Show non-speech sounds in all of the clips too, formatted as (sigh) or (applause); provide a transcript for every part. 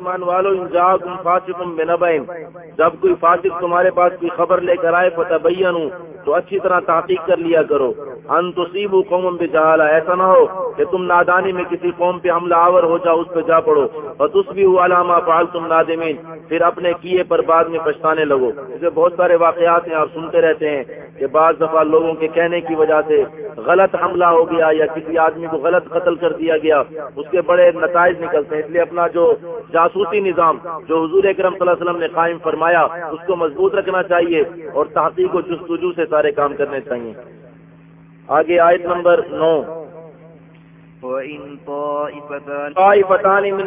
ایمان والو تم فاسق بنبین جب کوئی فاسق تمہارے پاس کوئی خبر لے کر آئے فتح تو اچھی طرح تحقیق کر لیا کرو۔ ان تصیب قوم پہ جہالا ایسا نہ ہو کہ تم نادانی میں کسی قوم پہ حملہ آور ہو جاؤ، اس پہ جا پڑو۔ اور تس بھی علامہ پال تم نادمین پھر اپنے کیے پر بعد میں پچھتانے لگو۔ اسے بہت سارے واقعات ہیں، آپ سنتے رہتے ہیں کہ بعض دفعہ لوگوں کے کہنے کی وجہ سے غلط حملہ ہو گیا یا کسی آدمی کو غلط قتل کر دیا گیا۔ اس کے بڑے نتائج نکلتے ہیں۔ اس لیے اپنا جو جاسوسی نظام، جو حضور اکرم صلی اللہ علیہ وسلم نے قائم فرمایا، اس کو مضبوط رکھنا چاہیے اور تحقیق و جستجو سے سارے کام کرنے چاہیے۔ آگے آیت نمبر نو۔ من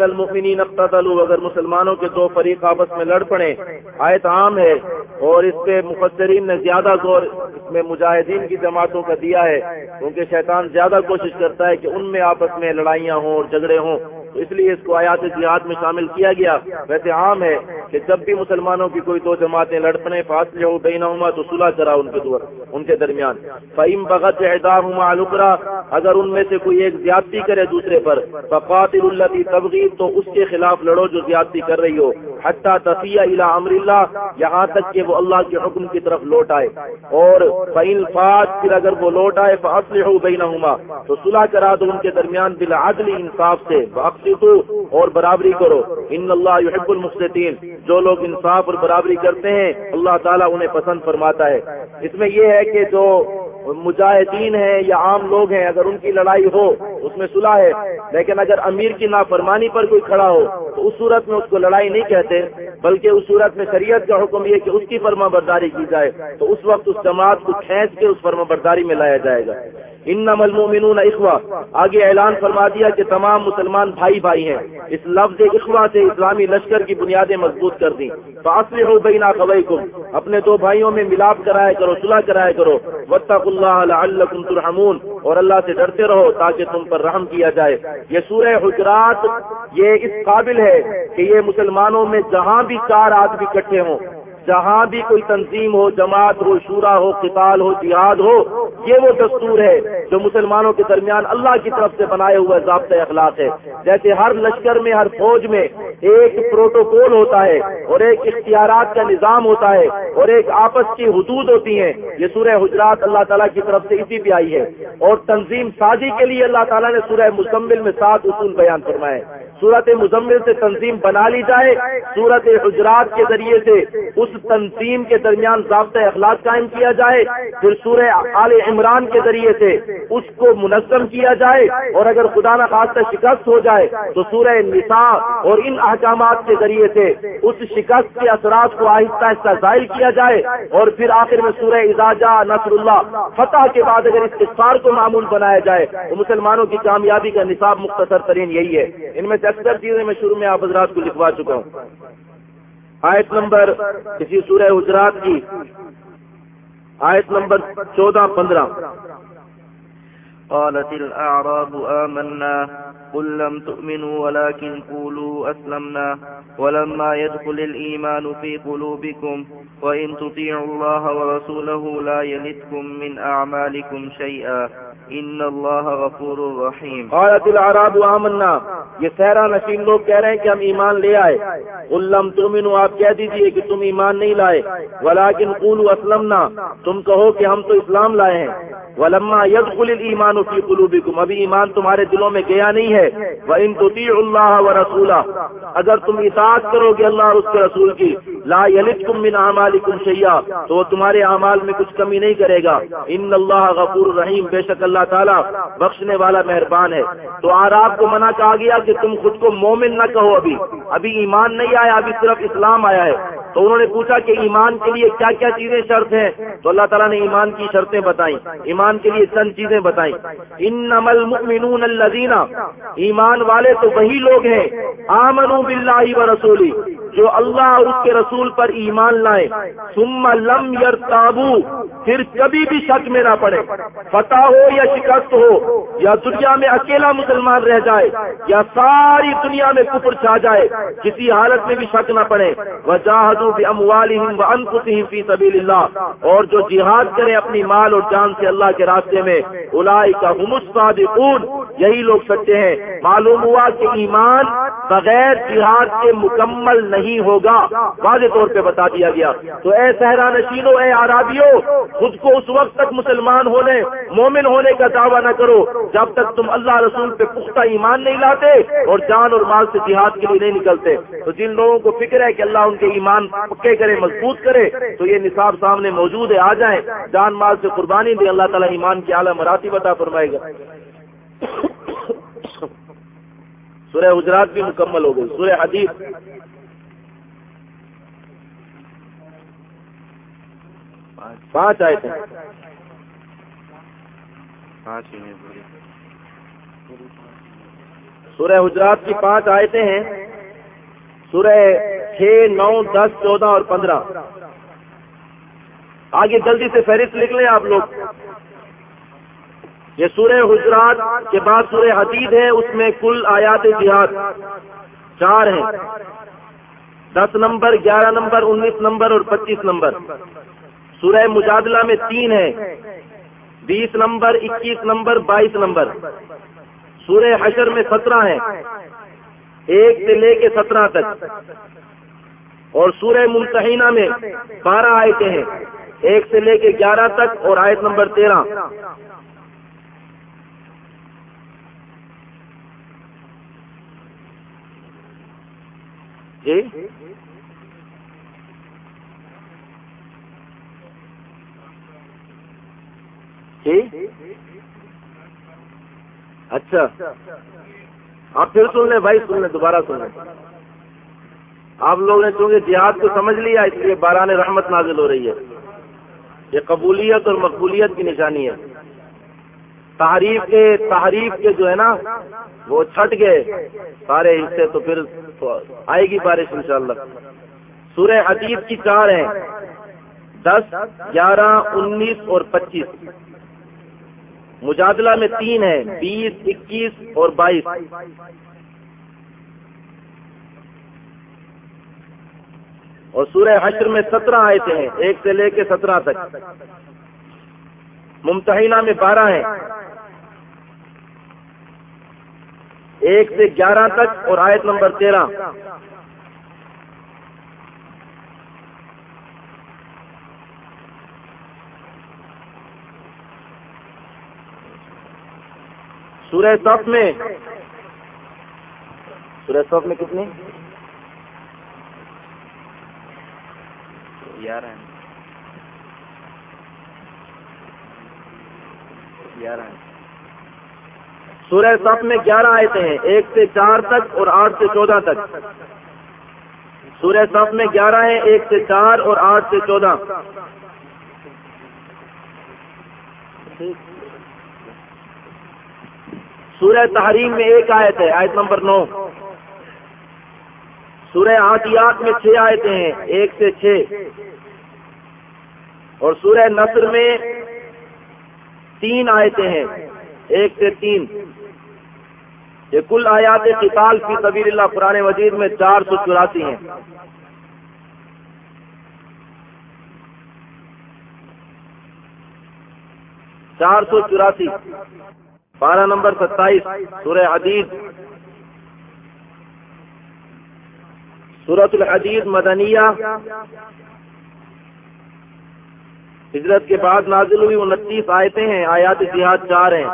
المؤمنین اقتتلوا اگر مسلمانوں کے دو فریق آپس میں لڑ پڑے آیت عام ہے اور اس پہ مفسرین نے زیادہ زور اس میں مجاہدین کی جماعتوں کا دیا ہے کیونکہ شیطان زیادہ کوشش کرتا ہے کہ ان میں آپس میں لڑائیاں ہوں اور جھگڑے ہوں۔ تو اس لیے اس کو آیات جہاد میں شامل کیا گیا۔ ویسے عام ہے کہ جب بھی مسلمانوں کی کوئی دو جماعتیں لڑپنے فاصلے ہو بین ہوا تو صلح کرا ان کے دور، ان کے درمیان۔ فعیم بغت اہدا ہما اگر ان میں سے کوئی ایک زیادتی کرے دوسرے پر فقاتل اللہ تبغیر تو اس کے خلاف لڑو جو زیادتی کر رہی ہو۔ حتیٰ تفیہ الا امر اللہ یہاں تک کہ وہ اللہ کے حکم کی طرف لوٹ آئے۔ اور فعین فاط پھر اگر وہ لوٹ آئے فاصلے ہو بین تو صلح کرا دو ان کے درمیان بالعدل انصاف سے۔ اور برابری کرو۔ ان اللہ یحب المفسدین جو لوگ انصاف اور برابری کرتے ہیں، اللہ تعالیٰ انہیں پسند فرماتا ہے۔ اس میں یہ ہے کہ جو مجاہدین ہیں یا عام لوگ ہیں، اگر ان کی لڑائی ہو، اس میں صلح ہے۔ لیکن اگر امیر کی نافرمانی پر کوئی کھڑا ہو، تو اس صورت میں اس کو لڑائی نہیں کہتے، بلکہ اس صورت میں شریعت کا حکم یہ کہ اس کی فرما برداری کی جائے۔ تو اس وقت اس جماعت کو کھینچ کے اس فرما برداری میں لایا جائے گا۔ ان المؤمنون اخوا آگے اعلان فرما دیا کہ تمام مسلمان بھائی بھائی ہیں۔ اس لفظ اخوا سے اسلامی لشکر کی بنیادیں مضبوط کر دی تو اصل ہو بینا اپنے دو بھائیوں میں ملاپ کرایا کرو صلاح کرایا کرو۔ وطق اللہ ترحمون۔ اور اللہ سے ڈرتے رہو تاکہ تم پر رحم کیا جائے۔ یہ سورہ حجرات یہ اس قابل ہے کہ یہ مسلمانوں میں جہاں بھی چار آدمی اکٹھے ہوں۔ جہاں بھی کوئی تنظیم ہو، جماعت ہو، شورا ہو، قتال ہو، جہاد ہو، یہ وہ دستور ہے جو مسلمانوں کے درمیان اللہ کی طرف سے بنائے ہوئے ضابطۂ اخلاق ہے۔ جیسے ہر لشکر میں، ہر فوج میں ایک پروٹوکول ہوتا ہے اور ایک اختیارات کا نظام ہوتا ہے اور ایک آپس کی حدود ہوتی ہیں۔ یہ سورہ حجرات اللہ تعالیٰ کی طرف سے اسی پہ آئی ہے۔ اور تنظیم سازی کے لیے اللہ تعالیٰ نے سورہ مکمل میں سات اصول بیان فرمائے۔ صورت مزمل سے تنظیم بنا لی جائے صورت حجرات کے ذریعے سے اس تنظیم کے درمیان ضابطۂ اخلاق قائم کیا جائے، پھر سورہ آل عمران کے ذریعے سے اس کو منظم کیا جائے اور اگر خدا نہ خاصہ شکست ہو جائے تو سورہ نساء اور ان احکامات کے ذریعے سے اس شکست کے اثرات کو آہستہ آہستہ ظاہر کیا جائے اور پھر آخر میں سورہ اعزاجہ نصر اللہ فتح کے بعد اگر اس اخبار کو معمول بنایا جائے تو مسلمانوں کی کامیابی کا نصاب مختصر ترین یہی ہے۔ ان میں سے اکثر چیزیں میں شروع میں آپ حضرات کو لکھوا چکا ہوں۔ آیت نمبر کسی سورہ حجرات کی۔ آیت نمبر چودہ پندرہ۔ قالت الأعراب آمنا قل لم تؤمنوا ولكن قولوا أسلمنا ولما يدخل الإيمان في قلوبكم وإن تطيعوا الله ورسوله لا يلدكم من أعمالكم شيئا ان اللہ غفور الرحیم قالت العراب آمنا. یہ سہرا نشین لوگ کہہ رہے ہیں کہ ہم ایمان لے آئے. علم تمنو آپ کہہ دیجیے کہ تم ایمان نہیں لائے. ولیکن قولوا اسلمنا تم کہو کہ ہم تو اسلام لائے ہیں. ولما يدخل الايمان في قلوبكم، ابھی ایمان تمہارے دلوں میں گیا نہیں ہے. وان تطيعوا الله ورسوله، اگر تم اطاعت کرو گے اللہ اور اس کے رسول کی، لا يلدكم من اعمالكم شيئا، تو تمہارے اعمال میں کچھ کمی نہیں کرے گا۔ ان اللہ غفور رحیم بے شک اللہ تعالیٰ بخشنے والا مہربان ہے۔ تو آراب کو منع کہا گیا کہ تم خود کو مومن نہ کہو ابھی۔ ابھی ایمان نہیں آیا، ابھی صرف اسلام آیا ہے۔ تو انہوں نے پوچھا کہ ایمان کے لیے کیا کیا چیزیں شرط ہیں؟ تو اللہ تعالیٰ نے ایمان کی شرطیں بتائیں۔ ایمان کے لیے چند چیزیں بتائیں۔ ان نمل مؤمنون ایمان والے تو وہی لوگ ہیں۔ آمنوا باللہ و رسولی جو اللہ اور اس کے رسول پر ایمان لائے۔ ثم لم یر تابو پھر کبھی بھی شک میں نہ پڑے۔ فتح ہو یا شکست ہو۔ یا دنیا میں اکیلا مسلمان رہ جائے۔ یا ساری دنیا میں کفر چھا جائے۔ کسی حالت میں بھی شک نہ پڑے۔ وہ جاہدو بھی فی سبیل اللہ اور جو جہاد کرے اپنی مال اور جان سے اللہ کے راستے میں الائی کا صادقون یہی لوگ سچے ہیں۔ معلوم ہوا کہ ایمان بغیر جہاد کے مکمل نہیں ہوگا۔ واضح طور پہ بتا دیا گیا۔ تو اے صحرا نشینو، اے آرابیو خود کو اس وقت تک مسلمان ہونے، مومن ہونے کا دعویٰ نہ کرو۔ جب تک تم اللہ رسول پہ پختہ ایمان نہیں لاتے اور جان اور مال سے جہاد کے لیے نہیں نکلتے۔ تو جن لوگوں کو فکر ہے کہ اللہ ان کے ایمان پکے کرے، مضبوط کرے، تو یہ نصاب سامنے موجود ہے، آ جائیں۔ جان مال سے قربانی دے، اللہ تعالیٰ ایمان کی اعلیٰ مراتی بتا فرمائے گا۔ سورہ حجرات بھی مکمل ہو گئی سورہ حدیث۔ پانچ آئے تھے سورہ حجرات کی پانچ آیتیں ہیں۔ سورہ چھ، نو، دس، چودہ اور پندرہ۔ آگے جلدی سے فہرست لکھ لیں آپ لوگ۔ یہ سورہ حجرات کے بعد سورہ حدید ہے، اس میں کل آیات جہاد۔ چار ہیں۔ دس نمبر، گیارہ نمبر، انیس نمبر اور پچیس نمبر۔ سورہ مجادلہ میں تین ہے بیس نمبر، اکیس نمبر، بائیس نمبر۔ سورہ حشر میں سترہ ہیں۔ ایک سے لے کے سترہ تک۔ اور سورہ ممتحینہ میں بارہ آیتیں ہیں۔ ایک سے لے کے گیارہ تک اور آیت نمبر تیرہ۔ جی؟ جی؟ اچھا۔ آپ پھر سن لیں، بھائی سن لیں، دوبارہ سن لیں۔ آپ لوگوں نے چونکہ جہاد کو سمجھ لیا، اس لیے باران رحمت نازل ہو رہی ہے۔ یہ قبولیت اور مقبولیت کی نشانی ہے۔ تعریف کے تعریف کے جو ہے نا، وہ چھٹ گئے۔ سارے حصے تو پھر آئے گی بارش انشاءاللہ۔ سورہ حدیث کی چار ہیں۔ دس، گیارہ، انیس اور پچیس۔ مجادلہ میں تین ہے بیس، اکیس اور بائیس۔ اور سورہ حشر میں سترہ آئے تھے ایک سے لے کے سترہ تک۔ ممتحینہ میں بارہ ہیں۔ ایک سے گیارہ تک اور آیت نمبر تیرہ۔ سورہ صف میں۔ سورہ صف میں کتنی؟ گیارہ گیارہ سورہ صف میں گیارہ آئے ہیں، ایک سے چار تک اور آٹھ سے چودہ تک۔ سورہ صف میں گیارہ ہیں، ایک سے چار اور آٹھ سے چودہ۔ سورہ تحریم میں ایک آیت ہے، آیت نمبر نو۔ سورہ آتیات میں چھ آیتیں ہیں، ایک سے چھ۔ اور سورہ نصر میں تین آیتیں ہیں۔ ایک سے تین۔ یہ کل آیات قتال فی سبیل اللہ پرانے وزیر میں چار سو چوراسی ہیں۔ چار سو چوراسی۔ بارہ نمبر ستائیس، سورہ حدیث سورت الحدیث مدنیہ۔ ہجرت کے بعد نازل ہوئی انتیس آیتیں ہیں آیات جہاد چار ہیں۔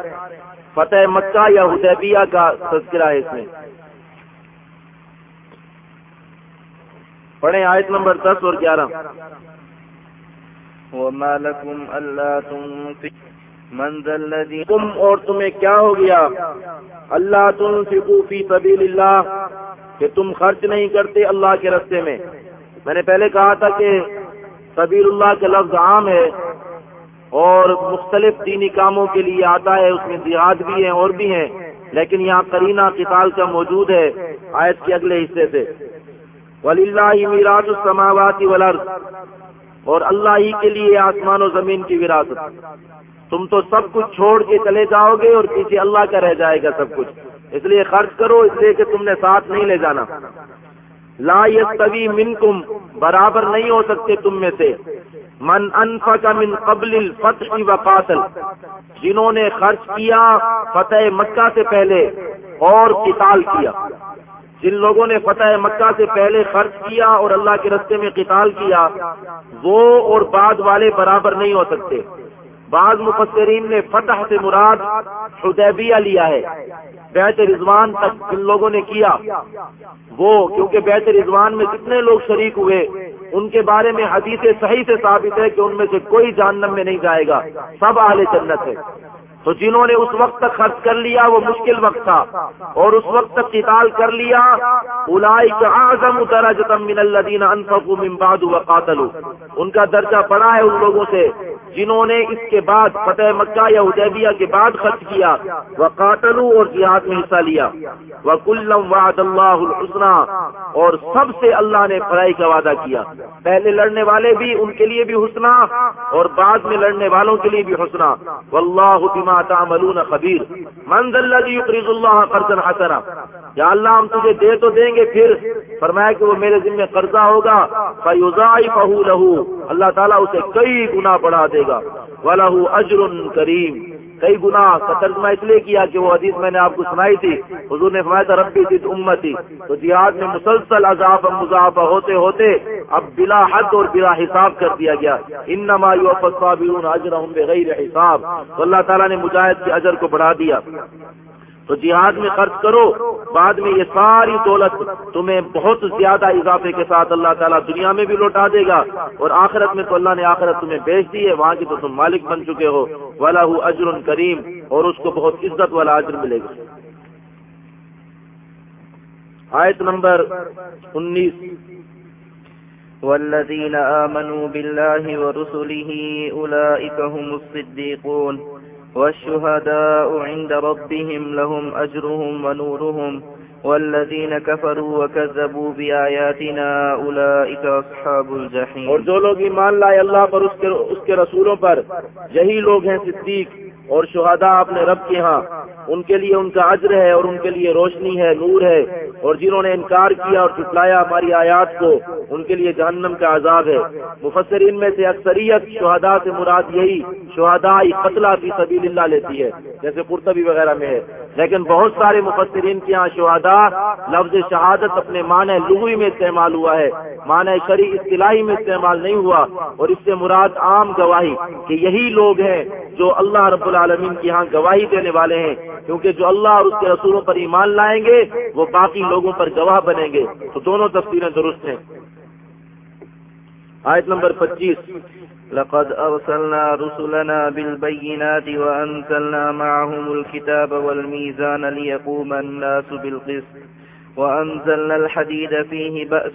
فتح مکہ یا حدیبیہ کا تذکرہ ہے اس میں۔ پڑھیں آیت نمبر دس اور گیارہ۔ منزل تم اور تمہیں کیا ہو گیا؟ اللہ تم فی سبیل اللہ کہ تم خرچ نہیں کرتے اللہ کے رستے میں۔ میں نے پہلے کہا تھا کہ سبیل اللہ کے لفظ عام ہے اور مختلف دینی کاموں کے لیے آتا ہے، اس میں دیہات بھی ہیں اور بھی ہیں، لیکن یہاں کرینہ کتال کا موجود ہے آیت کے اگلے حصے سے۔ ولی اللہ میراج السماوات والارض اور اللہ ہی کے لیے آسمان و زمین کی وراثت۔ تم تو سب کچھ چھوڑ کے چلے جاؤ گے اور پیچھے اللہ کا رہ جائے گا سب کچھ۔ اس لیے خرچ کرو، اس لیے کہ تم نے ساتھ نہیں لے جانا۔ لا یستوی منکم، برابر نہیں ہو سکتے تم میں سے۔ من انفق من قبل الفتح و قاتل، جنہوں نے خرچ کیا فتح مکہ سے پہلے اور قتال کیا۔ جن لوگوں نے فتح مکہ سے پہلے خرچ کیا اور اللہ کے رستے میں قتال کیا، وہ اور بعد والے برابر نہیں ہو سکتے۔ بعض مفسرین نے فتح سے مراد حدیبیہ لیا ہے۔ بیت رضوان تک جن لوگوں نے کیا، وہ کیونکہ بیت رضوان میں جتنے لوگ شریک ہوئے، ان کے بارے میں حدیث صحیح سے ثابت ہے کہ ان میں سے کوئی جہنم میں نہیں جائے گا۔ سب اہل جنت ہے تو جنہوں نے اس وقت تک خرچ کر لیا، وہ مشکل وقت تھا۔ اور اس وقت تک قتال کر لیا اعظم درجہ من الذین انفقوا من بعد وقاتلوا۔ ان کا درجہ بڑا ہے ان لوگوں سے۔ جنہوں نے اس کے بعد فتح مکہ یا حدیبیہ کے بعد خرچ کیا وہ قاتلو اور جہاد میں حصہ لیا۔ وہ کلم وعد اللہ الحسنہ اور سب سے اللہ نے پڑھائی کا وعدہ کیا۔ پہلے لڑنے والے بھی ان کے لیے بھی حسنا اور بعد میں لڑنے والوں کے لیے بھی حسنا واللہ بما تعملون خبیر من الذي يقرض الله قرضا حسنا۔ یا اللہ ہم تجھے دے تو دیں گے پھر۔ فرمایا کہ وہ میرے ذمہ قرضہ ہوگا۔ فیضاعفه له۔ اللہ تعالیٰ اسے کئی گنا بڑھا دے گا۔ ولاح اجر کریم کئی گنا کا ترجمہ اس لیے کیا کہ وہ حدیث میں نے آپ کو سنائی تھی۔ حضور نے فرمایا تھا، ربی تھی امتی تو جہاد میں مسلسل عذاب مضافہ ہوتے ہوتے اب بلا حد اور بلا حساب کر دیا گیا۔ ان نمایو اجرهم بغیر حساب۔ تو اللہ تعالیٰ نے مجاہد کے اجر کو بڑھا دیا۔ تو جہاد میں خرچ کرو، بعد میں یہ ساری دولت تمہیں بہت زیادہ اضافے کے ساتھ اللہ تعالیٰ دنیا میں بھی لوٹا دے گا اور آخرت میں تو اللہ نے آخرت تمہیں بیچ دی ہے، وہاں کی تو تم مالک بن چکے ہو۔ والا اجر کریم اور اس کو بہت عزت والا اجر ملے گا۔ آیت نمبر انیس۔ والذين آمنوا بالله ورسله أولئك هم الصديقون۔ والشهداء عند ربهم لهم أجرهم ونورهم والذين كفروا وكذبوا بآياتنا أولئك أصحاب الجحيم. اور جو لوگ ایمان لائے اللہ پر اس کے, اس کے رسولوں پر یہی لوگ ہیں صدیق اور شہداء اپنے رب کے ہاں۔ ان کے لیے ان کا عجر ہے اور ان کے لیے روشنی ہے، نور ہے۔ اور جنہوں نے انکار کیا اور چٹلایا ہماری آیات کو، ان کے لیے جہنم کا عذاب ہے۔ مفسرین میں سے اکثریت شہداء سے مراد یہی شہداء قتلہ فی سبیل اللہ لیتی ہے، جیسے پرتبی وغیرہ میں ہے۔ لیکن بہت سارے مفسرین کے یہاں شہداء لفظ شہادت اپنے معنی لغوی میں استعمال ہوا ہے، معنی شریع اصطلاحی میں استعمال نہیں ہوا اور اس سے مراد عام گواہی کہ یہی لوگ ہیں جو اللہ رب العالمین کی یہاں گواہی دینے والے ہیں، کیونکہ جو اللہ اور اس کے رسولوں پر ایمان لائیں گے، وہ باقی لوگوں پر گواہ بنیں گے۔ تو دونوں تفصیلیں درست ہیں۔ آیت نمبر پچیس۔ لقد أرسلنا رسلنا بالبينات وأنزلنا معهم الكتاب والميزان ليقوم الناس بالقسط وأنزلنا الحديد فيه بأس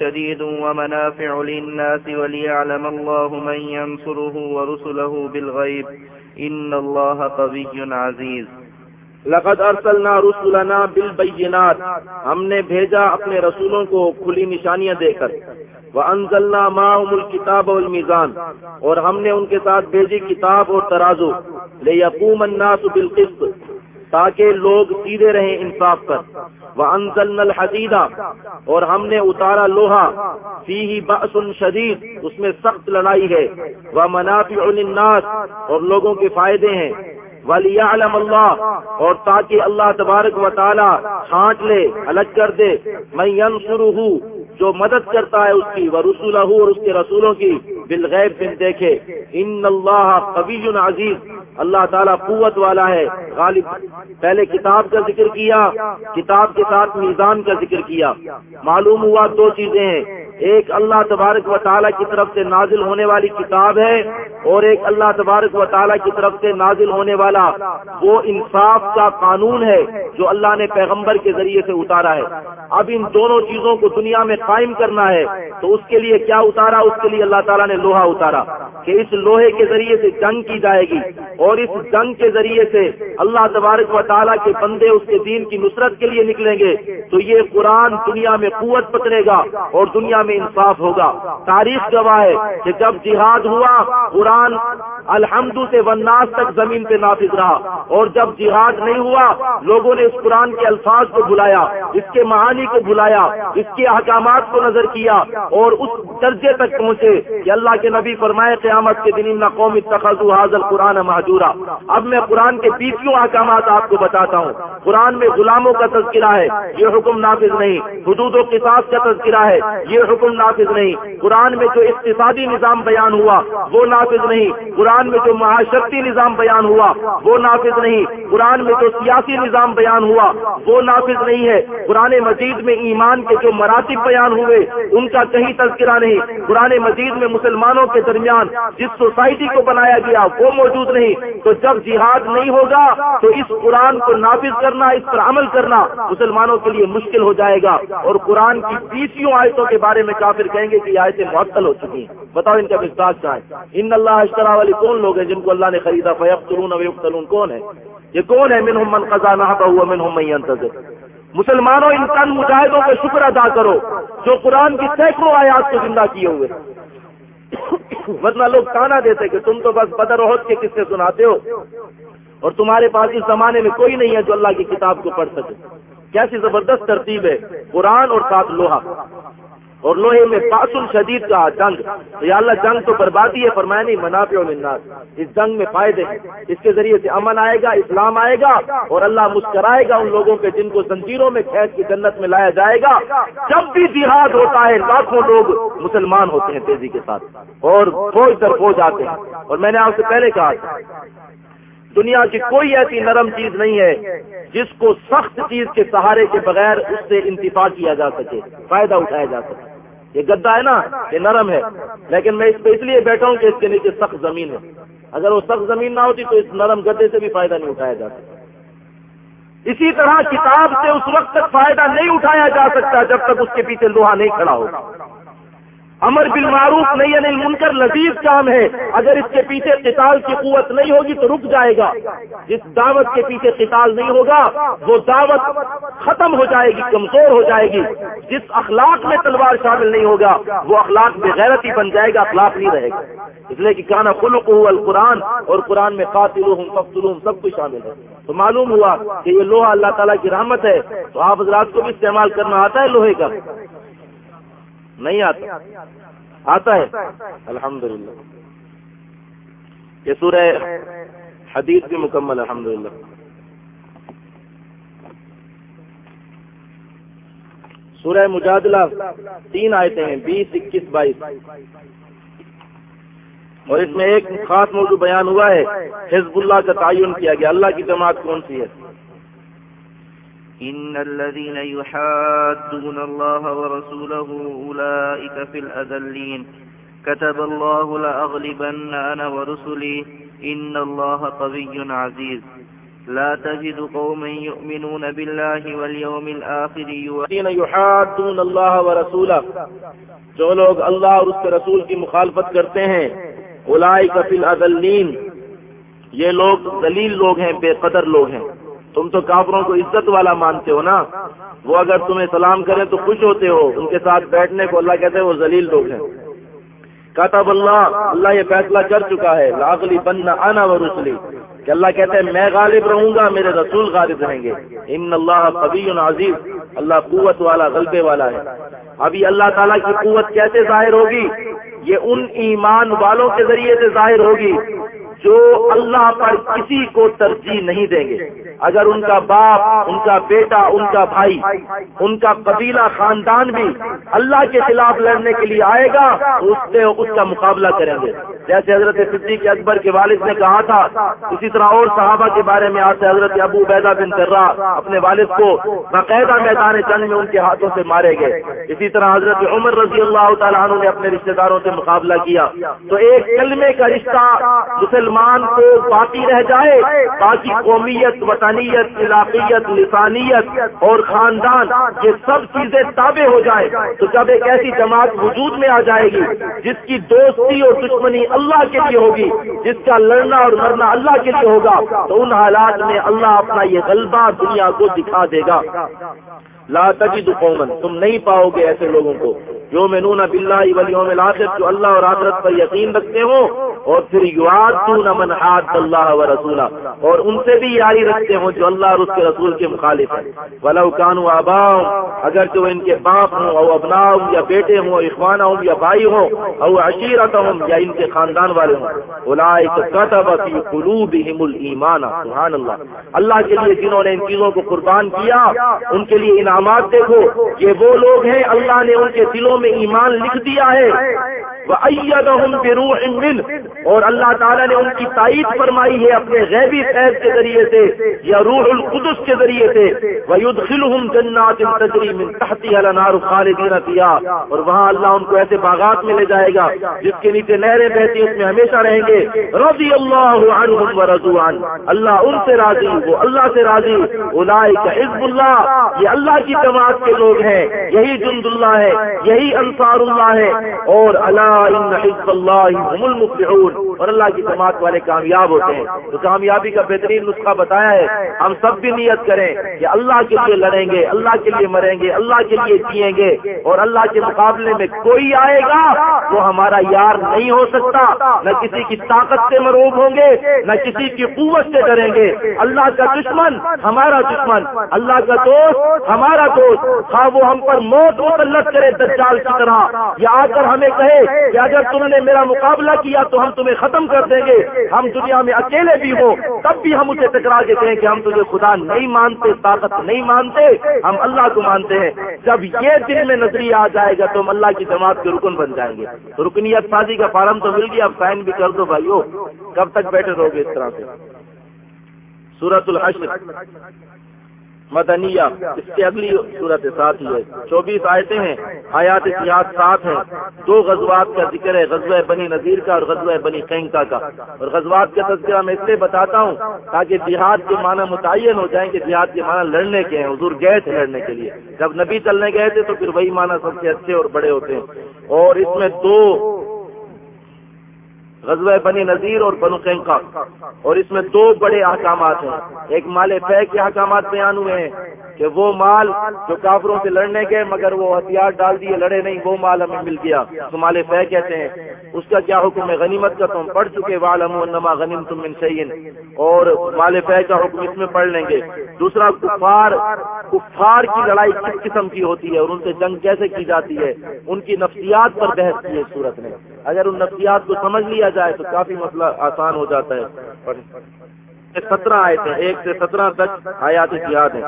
شديد ومنافع للناس وليعلم الله من ينصره ورسله بالغيب إن الله قوي عزيز لقد ارسلنا رسولنا بالبینات ہم نے بھیجا اپنے رسولوں کو کھلی نشانیاں دے کر وہ انزلنا معهم الكتاب والمیزان اور ہم نے ان کے ساتھ بھیجی کتاب اور ترازو۔ لے یقوم الناس بالقسط۔ تاکہ لوگ سیدھے رہیں انصاف پر۔ وہ انزلنا الحدیدہ اور ہم نے اتارا لوہا۔ فی بأس شدید۔ اس میں سخت لڑائی ہے۔ وہ منافع للناس۔ اور لوگوں کے فائدے ہیں۔ ولی اللہ اور تاکہ اللہ تبارک و تعالی چھانٹ لے، الگ کر دے۔ میں ہوں جو مدد کرتا ہے اس کی وہ رسول اور اس کے رسولوں کی بالغیب بن دیکھے ان اللہ قبی عزیز اللہ تعالیٰ قوت والا ہے، غالب۔ پہلے کتاب کا ذکر کیا، کتاب کے ساتھ میزان کا ذکر کیا۔ معلوم ہوا دو چیزیں ہیں۔ ایک اللہ تبارک و تعالیٰ کی طرف سے نازل ہونے والی کتاب ہے، اور ایک اللہ تبارک و تعالیٰ کی طرف سے نازل ہونے والا وہ انصاف کا قانون ہے، جو اللہ نے پیغمبر کے ذریعے سے اتارا ہے۔ اب ان دونوں چیزوں کو دنیا میں قائم کرنا ہے، تو اس کے لیے کیا اتارا؟ اس کے لیے اللہ تعالیٰ نے لوہا اتارا۔ کہ اس لوہے کے ذریعے سے جنگ کی جائے گی۔ اور اس جنگ کے ذریعے سے اللہ تبارک و تعالیٰ کے بندے اس کے دین کی نصرت کے لیے نکلیں گے۔ تو یہ قرآن دنیا میں قوت پکڑے گا اور دنیا میں انصاف ہوگا۔ تاریخ گواہ ہے کہ جب جہاد ہوا، قرآن الحمد سے وناس تک زمین پہ نافذ رہا۔ اور جب جہاد نہیں ہوا، لوگوں نے اس قرآن کے الفاظ کو بلایا اس کے معانی کو بلایا اس کے احکامات کو نظر کیا اور اس درجے تک پہنچے کہ اللہ کے نبی فرمائے قیامت کے دن نہ قومی تخذ حاضر قرآن محجورہ اب میں قرآن کے بیسوں احکامات آپ کو بتاتا ہوں۔ قرآن میں غلاموں کا تذکرہ ہے، یہ حکم نافذ نہیں۔ حدود و قصاص کا تذکرہ ہے، یہ حکم نافذ نہیں۔ قرآن میں جو اقتصادی نظام بیان ہوا، وہ نافذ نہیں۔ قرآن میں جو معاشرتی نظام بیان ہوا، وہ نافذ نہیں۔ قرآن میں جو سیاسی نظام بیان ہوا، وہ نافذ نہیں ہے۔ قرآن مجید میں ایمان کے جو مراتب بیان ہوئے، ان کا کہیں تذکرہ نہیں۔ قرآن مجید میں مسلمانوں کے درمیان جس سوسائٹی کو بنایا گیا وہ موجود نہیں۔ تو جب جہاد نہیں ہوگا، تو اس قرآن کو نافذ کرنا، اس پر عمل کرنا مسلمانوں کے لیے مشکل ہو جائے گا۔ اور قرآن کی تیسوں آیتوں کے بارے میں کافر کہیں گے کہ یہ آیتیں معطل ہو چکی ہیں۔ بتاؤ ان کا مزاج کیا ہے۔ ان اللہ اشترا والی کون لوگ ہیں جن کو اللہ نے خریدا؟ فیب تلون کون ہے؟ یہ کون ہے؟ من من خزانہ ہوا من منتظر مسلمانوں ان تن مجاہدوں کا شکر ادا کرو، جو قرآن کی سینکڑوں آیات کو زندہ کیے ہوئے (coughs) ورنہ لوگ تانا دیتے کہ تم تو بس بدر عہد کے قصے سناتے ہو۔ اور تمہارے پاس اس زمانے میں کوئی نہیں ہے جو اللہ کی کتاب کو پڑھ سکے۔ کیسی زبردست ترتیب ہے، قرآن اور ساتھ لوہا۔ اور لوہے میں پاسل شدید کا جنگ۔ تو یا اللہ، جنگ تو بربادی ہے، فرمایا نہیں منافع الناس اس جنگ میں فائدے ہیں۔ اس کے ذریعے سے امن آئے گا، اسلام آئے گا، اور اللہ مسکرائے گا ان لوگوں کے جن کو زنجیروں میں کھینچ کی جنت میں لایا جائے گا۔ جب بھی جہاد ہوتا ہے، لاکھوں لوگ مسلمان ہوتے ہیں تیزی کے ساتھ، اور فوج در فوج آتے ہیں۔ اور میں نے آپ سے پہلے کہا تھا دنیا کی کوئی ایسی نرم چیز نہیں ہے جس کو سخت چیز کے سہارے کے بغیر اس سے انتفاع کیا جا سکے، فائدہ اٹھایا جا سکے۔ یہ گدا ہے نا، یہ نرم ہے۔ لیکن میں اس پہ اس لیے بیٹھا ہوں کہ اس کے نیچے سخت زمین ہے۔ اگر وہ سخت زمین نہ ہوتی تو اس نرم گدے سے بھی فائدہ نہیں اٹھایا جا سکتا۔ اسی طرح کتاب سے اس وقت تک فائدہ نہیں اٹھایا جا سکتا جب تک اس کے پیچھے لوہا نہیں کھڑا ہوگا امر بالمعروف نہیں یعنی ہے نہیں منکر لذیذ کام ہے۔ اگر اس کے پیچھے قتال کی قوت نہیں ہوگی تو رک جائے گا۔ جس دعوت کے پیچھے قتال نہیں ہوگا، وہ دعوت ختم ہو جائے گی، کمزور ہو جائے گی۔ جس اخلاق میں تلوار شامل نہیں ہوگا، وہ اخلاق بغیرت ہی بن جائے گا، اخلاق نہیں رہے گا۔ اس لیے کہ کانا خلق ہو القرآن اور قرآن میں قاتل ہوں فخر سب کچھ شامل ہے۔ تو معلوم ہوا کہ یہ لوہا اللہ تعالیٰ کی رحمت ہے۔ تو آپ حضرات کو بھی استعمال کرنا آتا ہے لوہے کا۔ نہیں آتا۔ آتا ہے۔ الحمد للہ یہ سورہ حدیث بھی مکمل الحمد للہ سورہ مجادلہ، تین آیتیں ہیں، بیس، اکیس، بائیس۔ اور اس میں ایک خاص موضوع بیان ہوا ہے، حزب اللہ کا تعین کیا گیا۔ اللہ کی جماعت کون سی ہے؟ إن الذين يحادون الله ورسوله أولئك في الأذلين. كتب الله لأغلبن أنا ورسلي. إن الله قوي عزيز. لا تجد قوما يؤمنون بالله واليوم الآخر الذين يحادون الله ورسوله. جو لوگ اللہ اور اس کے رسول کی مخالفت کرتے ہیں اولئک فی الاذلین یہ لوگ ذلیل لوگ ہیں، بے قدر لوگ ہیں۔ تم تو کافروں کو عزت والا مانتے ہو نا؟ وہ اگر تمہیں سلام کرے تو خوش ہوتے ہو، ان کے ساتھ بیٹھنے کو اللہ کہتے ہیں وہ ذلیل لوگ ہیں۔ کاتب اللہ اللہ یہ فیصلہ کر چکا ہے لاغلی بننا آنا و رسلی کہ اللہ کہتے ہیں میں غالب رہوں گا، میرے رسول غالب رہیں گے۔ ان اللہ قبی عزیز اللہ قوت والا، غلبے والا ہے۔ ابھی اللہ تعالیٰ کی قوت کیسے ظاہر ہوگی؟ یہ ان ایمان والوں کے ذریعے سے ظاہر ہوگی۔ جو اللہ پر کسی کو ترجیح نہیں دیں گے۔ اگر ان کا باپ، ان کا بیٹا، ان کا بھائی، ان کا قبیلہ، خاندان بھی اللہ کے خلاف لڑنے کے لیے آئے گا، تو اس سے اس کا مقابلہ کریں گے۔ جیسے حضرت صدیق اکبر کے والد نے کہا تھا، اسی طرح اور صحابہ کے بارے میں آج سے حضرت ابو بیدا بن کرا اپنے والد کو باقاعدہ میدان جنگ میں ان کے ہاتھوں سے مارے گئے۔ اسی طرح حضرت عمر رضی اللہ تعالیٰ عنہ نے اپنے رشتے داروں سے مقابلہ کیا۔ تو ایک کلمے کا رشتہ مسلمان کو باقی رہ جائے، باقی قومیت، وطنیت، علاقیت، لسانیت اور خاندان یہ سب چیزیں تابع ہو جائے تو جب ایک ایسی جماعت وجود میں آ جائے گی، جس کی دوستی اور دشمنی اللہ کے لیے ہوگی، جس کا لڑنا اور مرنا اللہ کے لیے ہوگا، تو ان حالات میں اللہ اپنا یہ غلبہ دنیا کو دکھا دے گا۔ لا تجد قوما، تم نہیں پاؤ گے ایسے لوگوں کو۔ جو میں نون ولیوم الاخر جو اللہ اور آخرت پر یقین رکھتے ہوں، اور پھر یواد من حاد اللہ و رسولہ۔ اور ان سے بھی یاری رکھتے ہوں جو اللہ اور اس کے رسول کے مخالف ہیں۔ ولو کانو آبا اگر جو ان کے باپ ہوں، او ابنا ہوں یا بیٹے ہوں اخوانہ ہوں یا بھائی ہوں، او عشیرت ہوں یا ان کے خاندان والے ہوں۔ اولئک کتب فی قلوبہم الایمان، سبحان اللہ۔ اللہ کے لیے جنہوں نے ان چیزوں کو قربان کیا، ان کے لیے انعام انعامات دیکھو، یہ وہ لوگ ہیں، اللہ نے ان کے دلوں میں ایمان لکھ دیا ہے۔ بروح من اور اللہ تعالیٰ نے ان کی تائید فرمائی ہے اپنے غیبی فیض کے ذریعے سے، یا روح القدس کے ذریعے سے۔ وَيُدْخِلُهُمْ جَنَّاتٍ تَجْرِي مِن تَحْتِهَا الْأَنْهَارُ خَالِدِينَ فِيهَا۔ اور وہاں اللہ ان کو ایسے باغات میں لے جائے گا، جس کے نیچے نہریں بہتی اس میں ہمیشہ رہیں گے۔ رضی اللہ عنہم ورضوا عن۔ اللہ ان سے راضی، وہ اللہ سے راضی۔ اولئک حزب اللہ۔ یہ اللہ کی جماعت کے لوگ ہیں۔ یہی جند اللہ ہے، یہی انصار اللہ ہے۔ اور اللہ اور اللہ کی جماعت والے کامیاب ہوتے ہیں۔ تو کامیابی کا بہترین نسخہ بتایا ہے۔ ہم سب بھی نیت کریں کہ اللہ کے لیے لڑیں گے، اللہ کے لیے مریں گے، اللہ کے لیے جیئیں گے۔ اور اللہ کے مقابلے میں کوئی آئے گا وہ ہمارا یار نہیں ہو سکتا۔ نہ کسی کی طاقت سے مروب ہوں گے، نہ کسی کی قوت سے ڈریں گے۔ اللہ کا دشمن ہمارا دشمن، اللہ کا دوست ہمارا دوست ہاں وہ ہم پر موت مسلط کرے دجال کی طرح۔ یا آ کر ہمیں کہے کہ اگر تم نے میرا مقابلہ کیا تو ہم تمہیں ختم کر دیں گے، ہم دنیا میں اکیلے بھی ہوں، تب بھی ہم اسے ٹکرا کے کہیں کہ ہم تجھے خدا نہیں مانتے، طاقت نہیں مانتے، ہم اللہ کو مانتے ہیں۔ جب یہ دن میں نظریہ آ جائے گا تو ہم اللہ کی جماعت کے رکن بن جائیں گے۔ رکنیت سازی کا فارم تو مل گیا، اب سائن بھی کر دو بھائیو۔ کب تک بیٹھے رہو گے اس طرح سے؟ سورت الحشر۔ مدنیہ، اس کی اگلی صورت ساتھ ہی ہے۔ چوبیس آیتیں ہیں حیات اتحاد سات ہیں۔ دو غزوات کا ذکر ہے، غزوہ بنی نذیر کا اور غزوہ بنی قینکا کا۔ اور غزوات کا تذکرہ میں اس لیے بتاتا ہوں تاکہ جہاد کے معنی متعین ہو جائیں کہ جہاد کے معنی لڑنے کے ہیں، حضور گئے تھے لڑنے کے لیے۔ جب نبی چلنے گئے تھے تو پھر وہی معنی سب سے اچھے اور بڑے ہوتے ہیں۔ اور اس میں دو غزوہ بنی نذیر اور بنو قینقا اور اس میں دو بڑے احکامات ہیں۔ ایک مال فہ کے احکامات بیان ہوئے ہیں۔ کہ وہ مال جو کافروں سے لڑنے گئے مگر وہ ہتھیار ڈال دیے، لڑے نہیں، وہ مال ہمیں مل گیا۔ تو مال فہ کہتے ہیں، اس کا کیا حکم ہے؟ غنیمت کا تو ہم پڑھ چکے والم نما غنیم تم من سعین اور مال فہ کا حکم اس میں پڑھ لیں گے۔ دوسرا، کفار کفار کی لڑائی کس قسم کی ہوتی ہے اور ان سے جنگ کیسے کی جاتی ہے؟ ان کی نفسیات پر بحث کی ہے صورت میں۔ اگر ان نفسیات کو سمجھ لیا جائے تو کافی مسئلہ آسان ہو جاتا ہے۔ سترہ آئے تھے، ایک سے سترہ تک آیات یاد ہیں۔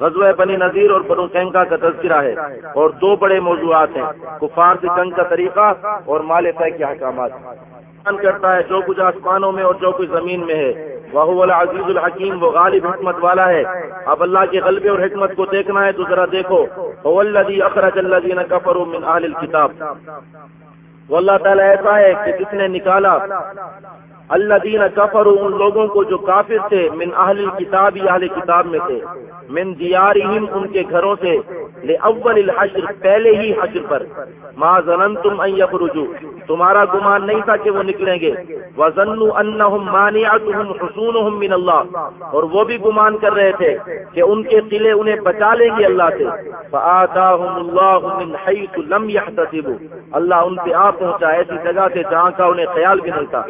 غزوہ بنی نذیر اور بنو کینکا کا تذکرہ ہے اور دو بڑے موضوعات ہیں، کفار سے جنگ کا طریقہ اور مال طے کے احکامات۔ کرتا ہے، جو کچھ آسمانوں میں اور جو کچھ زمین میں ہے۔ وہ العزیز الحکیم، وہ غالب حکمت والا ہے۔ اب اللہ کے غلبے اور حکمت کو دیکھنا ہے تو ذرا دیکھو۔ اخرج الذین کفروا من اہل الكتاب۔ وہ اللہ تعالیٰ ایسا ہے کہ جس نے نکالا اللہ دین کفر ان لوگوں کو جو کافر تھے، من اہل کتاب یا اہل کتاب میں تھے۔ من دیارہم، ان کے گھروں سے۔ لے اول الحشر، پہلے ہی حشر پر۔ ما ظننتم ان یخرجوا تمہارا گمان نہیں تھا کہ وہ نکلیں گے۔ وظنوا انہم مانعتهم حصونهم من اللہ اور وہ بھی گمان کر رہے تھے کہ ان کے قلعے انہیں بچا لیں گے اللہ سے۔ فآتاهم اللہ من حيث لم يحتسبوا۔ اللہ ان پہ آ پہنچا ایسی جگہ سے جہاں کا انہیں خیال بھی نہیں تھا۔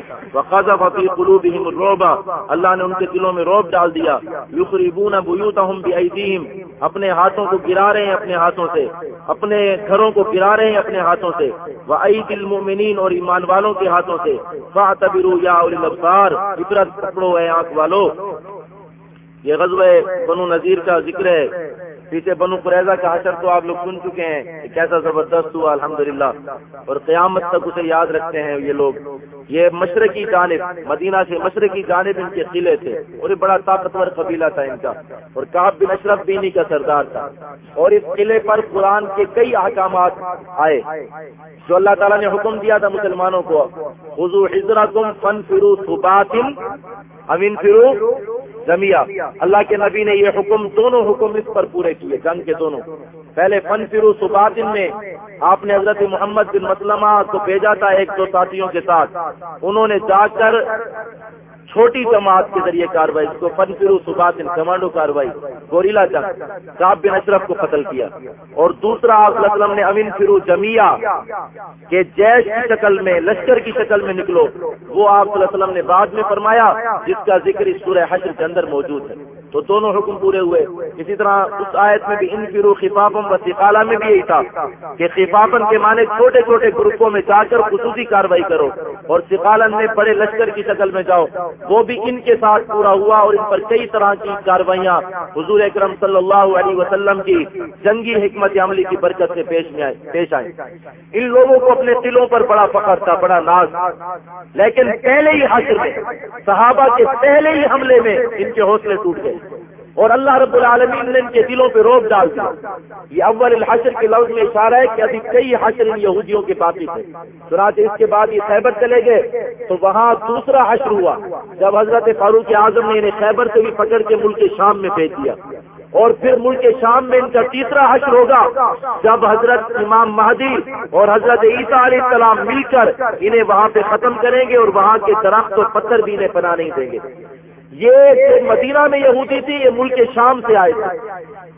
وقذف في قلوبهم الرعب۔ اللہ نے ان کے دلوں میں روب ڈال دیا۔ یخربون بیوتهم بأيديهم۔ اپنے ہاتھوں کو گرا رہے ہیں اپنے ہاتھوں سے۔ اپنے گھروں کو گرا رہے ہیں اپنے ہاتھوں سے۔ وہ دل مومنین اور ایمان والوں کے ہاتھوں سے۔ واہ تبرو یا عبرت پکڑو ہے آنکھ والو۔ یہ غزوہ بنو نذیر کا ذکر ہے۔ پیچھے بنو قریضہ کا حشر تو آپ لوگ سن چکے ہیں کیسا زبردست ہوا، الحمدللہ۔ اور قیامت تک اسے یاد رکھتے ہیں یہ لوگ۔ یہ مشرقی جانب، مدینہ سے مشرقی جانب ان کے قلعے تھے۔ اور یہ بڑا طاقتور قبیلہ تھا ان کا۔ اور کاب بن اشرف بینی کا سردار تھا۔ اور اس قلعے پر قرآن کے کئی احکامات آئے۔ جو اللہ تعالیٰ نے حکم دیا تھا مسلمانوں کو حضو حضرت فن فرو امین فرو جمیا اللہ کے نبی نے یہ حکم، دونوں حکم اس پر پورے کیے، جنگ کے دونوں۔ پہلے فن فرو سباتن میں آپ نے حضرت محمد بن مسلمہ کو بھیجا تھا ایک دو ساتھیوں کے ساتھ۔ انہوں نے جا کر چھوٹی جماعت کے ذریعے کاروائی کو فن فرو سباتن کمانڈو کاروائی، گوریلا جنگ کاب بن اشرف کو قتل کیا۔ اور دوسرا آپ وسلم نے امین فرو جمیا کے جیش کی شکل میں، لشکر کی شکل میں نکلو۔ وہ آپ وسلم نے بعد میں فرمایا، جس کا ذکر اس سورہ حشر کے اندر موجود ہے۔ تو دونوں حکم پورے ہوئے۔ اسی طرح اس آیت میں بھی ان فرو خفافم و سکالا میں بھی یہی تھا کہ خفافن کے معنی چھوٹے چھوٹے گروپوں میں جا کر خصوصی کاروائی کرو اور سکالن میں بڑے لشکر کی شکل میں جاؤ۔ وہ بھی ان کے ساتھ پورا ہوا اور ان پر کئی طرح کی کاروائیاں حضور اکرم صلی اللہ علیہ وسلم کی جنگی حکمت عملی کی برکت سے پیش میں آئے پیش آئے۔ ان لوگوں کو اپنے دلوں پر بڑا فخر تھا، بڑا ناز۔ لیکن پہلے ہی حاصل میں صحابہ کے پہلے ہی حملے میں ان کے حوصلے ٹوٹ گئے۔ اور اللہ رب العالمین نے ان کے دلوں پہ روک ڈال دیا۔ یہ اول الحشر کے لفظ میں اشارہ ہے کہ ابھی کئی حشر ان یہودیوں کے باقی تھے۔ چنانچہ اس کے بعد یہ خیبر چلے گئے، تو وہاں دوسرا حشر ہوا، جب حضرت فاروق اعظم نے انہیں خیبر سے بھی پکڑ کے ملک شام میں بھیج دیا۔ اور پھر ملک شام میں ان کا تیسرا حشر ہوگا، جب حضرت امام مہدی اور حضرت عیسیٰ علیہ السلام مل کر انہیں وہاں پہ ختم کریں گے اور وہاں کے درخت اور پتھر بھی انہیں بنا نہیں دیں گے۔ یہ مدینہ میں یہودی تھی، یہ ملک شام سے آئے تھے۔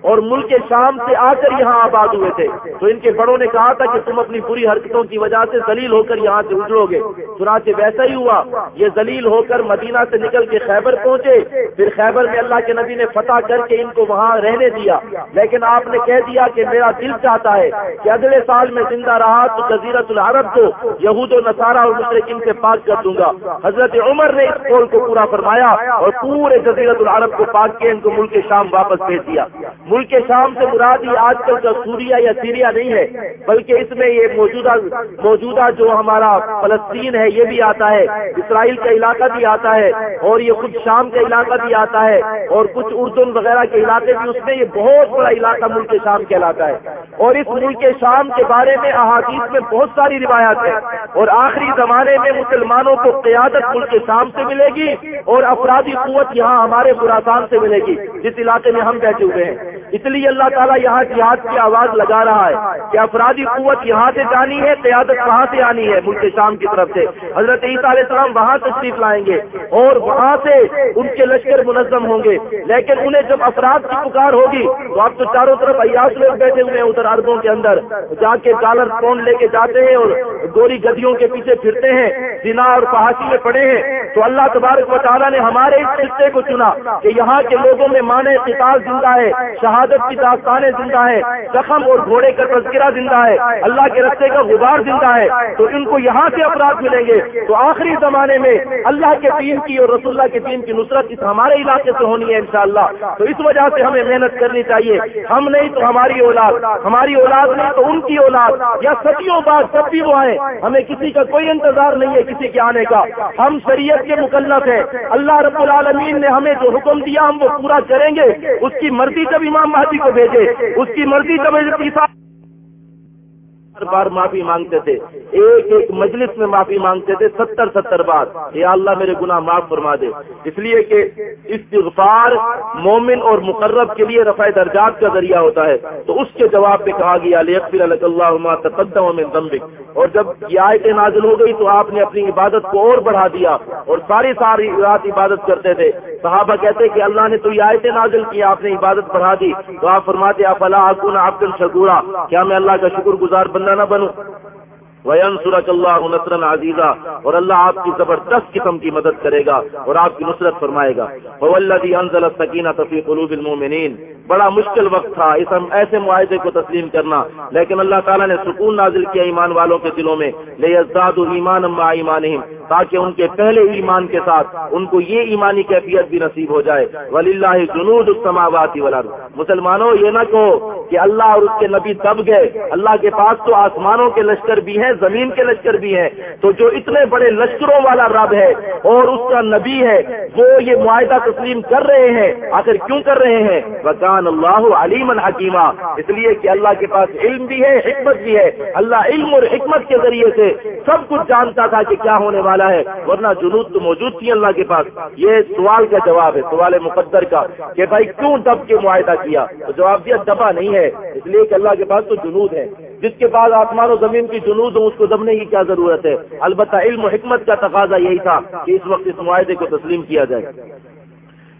اور ملک شام سے آ کر یہاں آباد ہوئے تھے۔ تو ان کے بڑوں نے کہا تھا کہ تم اپنی بری حرکتوں کی وجہ سے ذلیل ہو کر یہاں سے اجڑو گے۔ چنانچہ ویسا ہی ہوا۔ یہ ذلیل ہو کر مدینہ سے نکل کے خیبر پہنچے۔ پھر خیبر میں اللہ کے نبی نے فتح کر کے ان کو وہاں رہنے دیا۔ لیکن آپ نے کہہ دیا کہ میرا دل چاہتا ہے کہ اگلے سال میں زندہ رہا تو جزیرت العرب کو یہود و نصارہ اور مشرقین سے پاک کر دوں گا۔ حضرت عمر نے اس قول کو پورا فرمایا اور پورے جزیرت العرب کو پاک کے ان کو ملک شام واپس بھیج دیا۔ ملک شام سے مراد یہ آج کل کا سوریا یا سیریا نہیں ہے، بلکہ اس میں یہ موجودہ موجودہ جو ہمارا فلسطین ہے، یہ بھی آتا ہے، اسرائیل کا علاقہ بھی آتا ہے، اور یہ خود شام کا علاقہ بھی آتا ہے، اور کچھ اردن وغیرہ کے علاقے بھی، اس میں یہ بہت بڑا علاقہ ملک شام کے علاقہ ہے۔ اور اس ملک شام کے بارے میں احادیث میں بہت ساری روایات ہیں۔ اور آخری زمانے میں مسلمانوں کو قیادت ملک شام سے ملے گی اور افرادی قوت یہاں ہمارے خوراسان سے ملے گی۔ جس علاقے میں ہم بیٹھے ہوئے ہیں۔ اس لیے اللہ تعالیٰ یہاں جہاد کی آواز لگا رہا ہے کہ افرادی قوت یہاں سے جانی ہے، قیادت کہاں سے آنی ہے ملک شام کی طرف سے۔ حضرت عیسیٰ علیہ السلام وہاں تشریف لائیں گے اور وہاں سے ان کے لشکر منظم ہوں گے۔ لیکن انہیں جب افراد کی پکار ہوگی تو آپ تو چاروں طرف ایاس لوگ بیٹھے ہوئے ہیں، ادھر اربوں کے اندر جا کے کالر فون لے کے جاتے ہیں اور گوری گدیوں کے پیچھے پھرتے ہیں سنا اور پہاڑی میں پڑے ہیں۔ تو اللہ تبارک و تعالیٰ نے ہمارے اس خطے کو چنا کہ یہاں کے لوگوں میں مانے قتال زندہ ہے، شہادت کی داستانیں زندہ ہے زخم اور گھوڑے کا تذکرہ زندہ ہے، اللہ کے رستے کا غبار زندہ ہے۔ تو ان کو یہاں سے افراد ملیں گے۔ تو آخری زمانے میں اللہ کے دین کی اور رسول اللہ کے دین کی نصرت اس ہمارے علاقے سے ہونی ہے انشاءاللہ۔ تو اس وجہ سے ہمیں محنت کرنی چاہیے۔ ہم نہیں تو ہماری اولاد ہماری اولاد نہیں تو ان کی اولاد یا صدیوں بعد سب بھی وہ آئے، ہمیں کسی کا کوئی انتظار نہیں ہے کسی کے آنے کا۔ ہم شریعت کے مکلف ہیں۔ اللہ رب العالمین نے ہمیں جو حکم دیا، ہم وہ پورا کریں گے۔ اس کی مرضی جب امام مہدی کو بھیجے، اس کی مرضی جب عیسیٰ بار معافی مانگتے تھے۔ ایک ایک مجلس میں معافی مانگتے تھے ستر ستر بار۔ یا اللہ میرے گناہ معاف فرما دے۔ اس لیے کہ استغفار مومن اور مقرب کے لیے رفع درجات کا ذریعہ ہوتا ہے۔ تو اس کے جواب میں کہا گیا اللہ تقدم من ذنبک۔ اور جب یہ آیتیں نازل ہو گئی تو آپ نے اپنی عبادت کو اور بڑھا دیا۔ اور ساری ساری رات عبادت کرتے تھے۔ صحابہ کہتے کہ اللہ نے تو یہ آیتیں نازل کی، آپ نے عبادت بڑھا دی۔ تو آپ فرماتے آپ اللہ حکن آپ شکورا؟ کیا میں اللہ کا شکر گزار بننا نہ بنوں وین سورج اللہ نصر عزیزہ اور اللہ آپ کی زبردست قسم کی مدد کرے گا اور آپ کی نصرت فرمائے گا۔ وَوَالَّذِي أَنزَلَ السَّكِينَةَ فِي قُلُوبِ الْمُؤْمِنِينَ۔ بڑا مشکل وقت تھا۔ اس ایسے معاہدے کو تسلیم کرنا۔ لیکن اللہ تعالیٰ نے سکون نازل کیا ایمان والوں کے دلوں میں۔ لے ازداد ایمان اما ایمان تاکہ ان کے پہلے ایمان کے ساتھ ان کو یہ ایمانی کیفیت بھی نصیب ہو جائے۔ ولی اللہ جنود السماوات والارض مسلمانوں، یہ نہ کہو کہ اللہ اور اس کے نبی تب گئے۔ اللہ کے پاس تو آسمانوں کے لشکر بھی ہیں، زمین کے لشکر بھی ہیں۔ تو جو اتنے بڑے لشکروں والا رب ہے اور اس کا نبی ہے، وہ یہ معاہدہ تسلیم کر رہے ہیں۔ آخر کیوں کر رہے ہیں؟ وکان اللہ علیم حکیمہ اس لیے کہ اللہ کے پاس علم بھی ہے، حکمت بھی ہے۔ اللہ علم اور حکمت کے ذریعے سے سب کچھ جانتا تھا کہ کیا ہونے والا ہے، ورنہ جنوب تو موجود تھی اللہ کے پاس۔ یہ سوال کا جواب ہے، سوال مقدر کا، کہ بھائی کیوں دب کے معاہدہ کیا؟ تو جواب دیا، دبا نہیں ہے۔ اس لیے کہ اللہ کے پاس تو جنود ہے جس کے بعد آسمان و زمین کی جنود ہو اس کو دبنے کی کیا ضرورت ہے؟ البتہ علم و حکمت کا تقاضا یہی تھا کہ اس وقت اس معاہدے کو تسلیم کیا جائے۔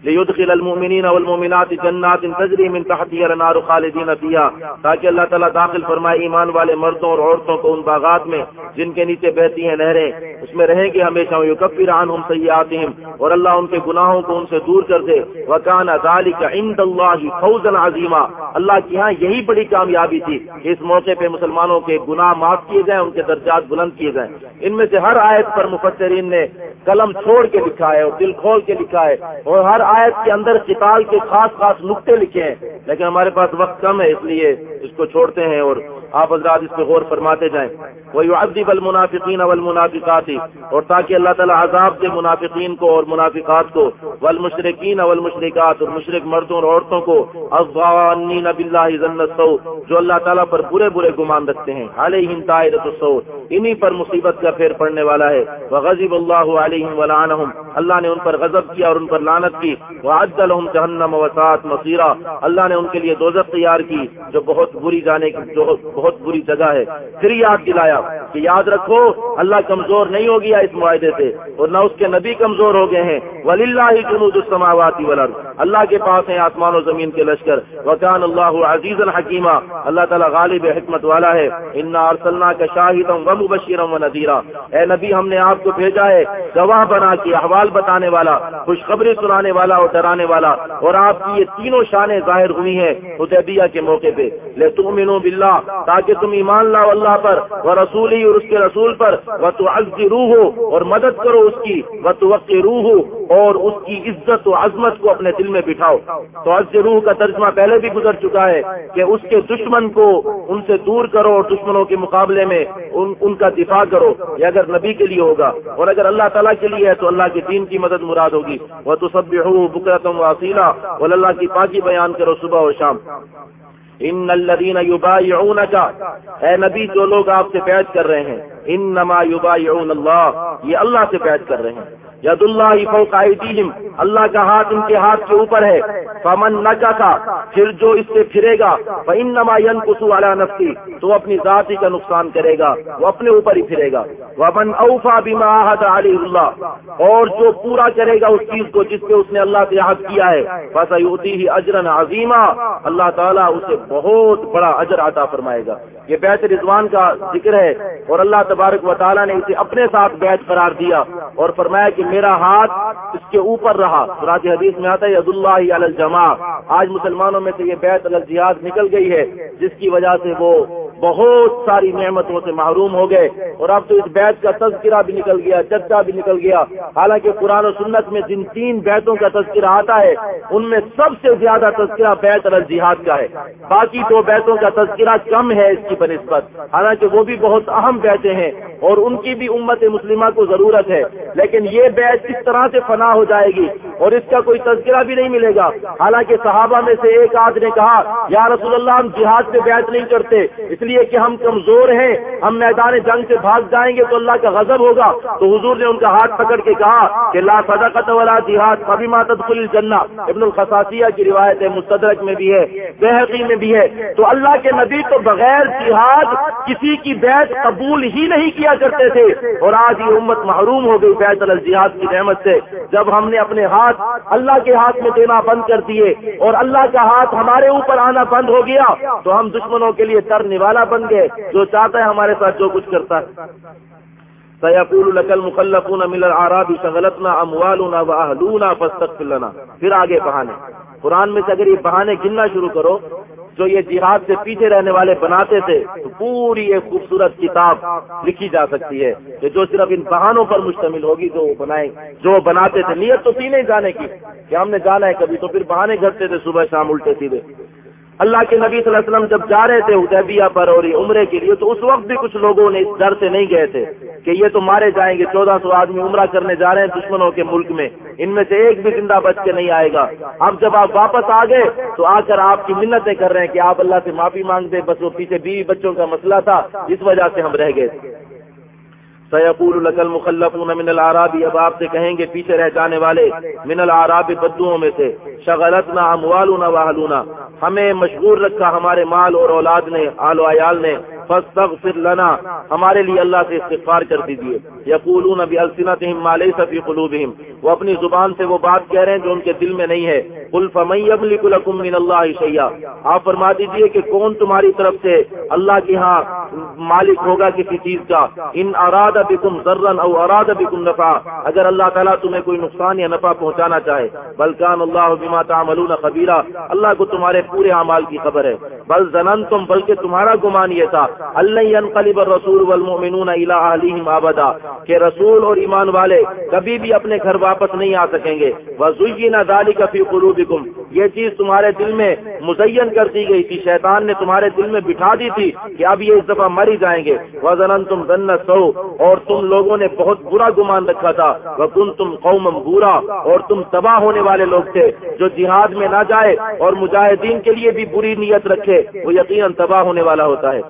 ليدخل المؤمنين والمؤمنات جنات تجري من تحتها الانهار خالدين فيها. تاکہ اللہ تعالیٰ داخل فرمائے ایمان والے مردوں اور عورتوں کو ان باغات میں جن کے نیچے بہتی ہیں نہریں، اس میں رہیں گے ہمیشہ یکفر عنهم سیئاتهم اور اللہ ان کے گناہوں کو ان سے دور کر دے. وکان ذلك عند الله فوزا عظیما. اللہ کی ہاں یہی بڑی کامیابی تھی کہ اس موقع پہ مسلمانوں کے گناہ معاف کیے جائیں، ان کے درجات بلند کیے جائیں. ان میں سے ہر آیت پر مفسرین نے قلم چھوڑ کے لکھا ہے اور دل کھول کے لکھا ہے اور ہر آیت کے اندر قتال کے خاص خاص نقطے لکھے ہیں، لیکن ہمارے پاس وقت کم ہے، اس لیے اس کو چھوڑتے ہیں اور آپ حضرات اس پہ غور فرماتے جائیں۔ وہ ادب المنافقین والمنافقات، اور تاکہ اللہ تعالیٰ عذاب دے منافقین کو اور منافقات کو۔ والمشرقین والمشرقات اور مشرق مردوں اور عورتوں کو۔ افغانین باللہ ذنت جو اللہ تعالیٰ پر برے برے گمان رکھتے ہیں۔ علیہم طائرۃ الصور انہی پر مصیبت کا پھیر پڑنے والا ہے۔ وغضب اللہ علیہم ولعنہم اللہ نے ان پر غضب کیا اور ان پر لعنت کی۔ وعد لهم جہنم وسعت مصیرا اللہ نے ان کے لیے دوزخ تیار کی جو بہت بری جانے کی جو بہت بری جگہ ہے۔ پھر یاد دلایا۔ کہ یاد رکھو، اللہ کمزور نہیں ہو گیا اس معاہدے سے اور نہ اس کے نبی کمزور ہو گئے ہیں۔ ولی اللہ جنوب السماواتی ولر اللہ کے پاس ہیں آسمان و زمین کے لشکر۔ وکان اللہ عزیز الحکیمہ اللہ تعالیٰ غالب حکمت والا ہے۔ انا ارسلنا کا شاہدم و مبشرم و نذیرہ اے نبی، ہم نے آپ کو بھیجا ہے گواہ بنا کے، احوال بتانے والا، خوشخبری سنانے والا اور ڈرانے والا۔ اور آپ کی یہ تینوں شانیں ظاہر ہوئی ہیں حدیبیہ کے موقع پہ۔ لے تؤمنوا باللہ تاکہ تم ایمان لاؤ اللہ پر۔ وہ رسول ہی اور اس کے رسول پر وہ تو روح ہو اور مدد کرو اس کی وہ تو وقت روح ہو اور اس کی عزت و عظمت کو اپنے دل میں بٹھاؤ۔ تو عز روح کا ترجمہ پہلے بھی گزر چکا ہے کہ اس کے دشمن کو ان سے دور کرو اور دشمنوں کے مقابلے میں ان ان کا دفاع کرو۔ یہ اگر نبی کے لیے ہوگا اور اگر اللہ تعالیٰ کے لیے ہے تو اللہ کے دین کی مدد مراد ہوگی۔ وہ تو سب بکرتم وسیلہ اور اللہ کی پاکی بیان کرو صبح اور شام۔ ان الذين يبايعونك۔ اے نبی، جو لوگ آپ سے بیعت کر رہے ہیں انما يبايعون اللہ یہ اللہ سے بیعت کر رہے ہیں۔ ید اللہ فوق ایدیہم، اللہ کا ہاتھ ان کے ہاتھ کے اوپر ہے، فمن نکا پھر جو اس سے پھرے گا، فانما ينقص على نفسه تو اپنی ذاتی کا نقصان کرے گا، وہ اپنے اوپر ہی پھرے گا۔ ومن اوفى بما عهد عليه اللہ، اور جو پورا کرے گا اس چیز کو جس پہ اس نے اللہ سے عہد کیا ہے فسيؤتيه اجرا عظیما، اللہ تعالی اسے بہت بڑا اجر عطا فرمائے گا۔ یہ بیت رضوان کا ذکر ہے، اور اللہ تبارک و تعالیٰ نے اسے اپنے ساتھ بیت قرار دیا اور فرمایا کہ میرا ہاتھ اس کے اوپر رہا۔ راج حدیث میں آتا ہے عد اللہ الجماع۔ آج مسلمانوں میں سے یہ بیت الجہاد نکل گئی ہے، جس کی وجہ سے وہ بہت ساری نعمتوں سے محروم ہو گئے۔ اور اب تو اس بیت کا تذکرہ بھی نکل گیا چرچا بھی نکل گیا۔ حالانکہ قرآن و سنت میں جن تین بیتوں کا تذکرہ آتا ہے، ان میں سب سے زیادہ تذکرہ بیت الجہاد کا ہے۔ باقی دو بیتوں کا تذکرہ کم ہے اس کی بنسبت۔ حالانکہ وہ بھی بہت اہم بیٹے ہیں اور ان کی بھی امت مسلمہ کو ضرورت ہے۔ لیکن یہ بیت کس طرح سے فنا ہو جائے گی اور اس کا کوئی تذکرہ بھی نہیں ملے گا۔ حالانکہ صحابہ میں سے ایک آدھ نے کہا، یا رسول اللہ، ہم جہاد پہ بیت نہیں کرتے، اس لیے کہ ہم کمزور ہیں، ہم میدان جنگ سے بھاگ جائیں گے تو اللہ کا غضب ہوگا۔ تو حضور نے ان کا ہاتھ پکڑ کے کہا کہ، لا صدقت والا جہاد کبھی ماتد کل جنا ابن الخصاصیہ کی روایت ہے مستدرک میں بھی ہے بحقی میں بھی ہے۔ تو اللہ کے نبی تو بغیر جہاد کسی کی بیت قبول ہی نہیں کیا کرتے تھے اور آج یہ امت محروم ہو گئی بیت الجہاد کی نعمت سے جب ہم نے اپنے ہاتھ اللہ کے ہاتھ میں دینا بند کر دیے اور اللہ کا ہاتھ ہمارے اوپر آنا بند ہو گیا، تو ہم دشمنوں کے لیے تر نوالا بن گئے، جو چاہتا ہے ہمارے ساتھ جو کچھ کرتا ہے۔ سیقول لکل مخلفون من العراب شغلتنا اموالنا واهلونا فاستغفر لنا۔ پھر آگے بہانے۔ قرآن میں سے اگر یہ بہانے گننا شروع کرو جو یہ جہاد سے پیچھے رہنے والے بناتے تھے، تو پوری ایک خوبصورت کتاب لکھی جا سکتی ہے کہ جو صرف ان بہانوں پر مشتمل ہوگی، جو بنائیں، جو بناتے تھے، نیت تو تھی نہیں جانے کی، کہ ہم نے جانا ہے کبھی تو پھر بہانے گھرتے تھے، صبح شام الٹے سیدھے۔ اللہ کے نبی صلی اللہ علیہ وسلم جب جا رہے تھے ادیبیہ پر اور عمرے کے لیے، تو اس وقت بھی کچھ لوگوں نے اس ڈر سے نہیں گئے تھے کہ یہ تو مارے جائیں گے، چودہ سو آدمی عمرہ کرنے جا رہے ہیں دشمنوں کے ملک میں، ان میں سے ایک بھی زندہ بچ کے نہیں آئے گا۔ اب جب آپ واپس آ گئے، تو آ کر آپ کی منتیں کر رہے ہیں کہ آپ اللہ سے معافی مانگتے، بس وہ پیچھے بیوی بچوں کا مسئلہ تھا اس وجہ سے ہم رہ گئے۔ سیقول لکل مخلفون من العرابی اب آپ سے کہیں گے پیچھے رہ جانے والے من العراب بدوؤں میں سے، شغلتنا اموالنا واہلونا ہمیں مشغول رکھا ہمارے مال اور اولاد نے، آل و عیال نے فاستغفر لنا. ہمارے لیے اللہ سے استغفار کر دیجیے یقولون بالسنتهم ما ليس في قلوبهم. وہ اپنی زبان سے وہ بات کہہ رہے ہیں جو ان کے دل میں نہیں ہے. قل فمن يملك لكم من الله شيئا. آپ فرما دیجیے کہ کون تمہاری طرف سے اللہ کے ہاں مالک ہوگا کسی چیز کا؟ ان اراد بكم ضرا او اراد بكم نفعا. اگر اللہ تعالی تمہیں کوئی نقصان یا نفع پہنچانا چاہے. بلکان اللہ بما تعملون خبیرا. اللہ کو تمہارے پورے اعمال کی خبر ہے. بل ظننتم بلکہ تمہارا گمان یہ تھا اللہ رسول والمؤمنون الى اہلیہم ابدا، کہ رسول اور ایمان والے کبھی بھی اپنے گھر واپس نہیں آ سکیں گے۔ وزینا ذالک فی قلوبکم یہ چیز تمہارے دل میں مزین کر دی گئی تھی، شیطان نے تمہارے دل میں بٹھا دی تھی کہ اب یہ اس دفعہ مری جائیں گے۔ وزن تم ذن سو اور تم لوگوں نے بہت برا گمان رکھا تھا۔ وکن تم قوم برا اور تم تباہ ہونے والے لوگ تھے جو جہاد میں نہ جائے اور مجاہدین کے لیے بھی بری نیت رکھے، وہ یقیناً تباہ ہونے والا ہوتا ہے۔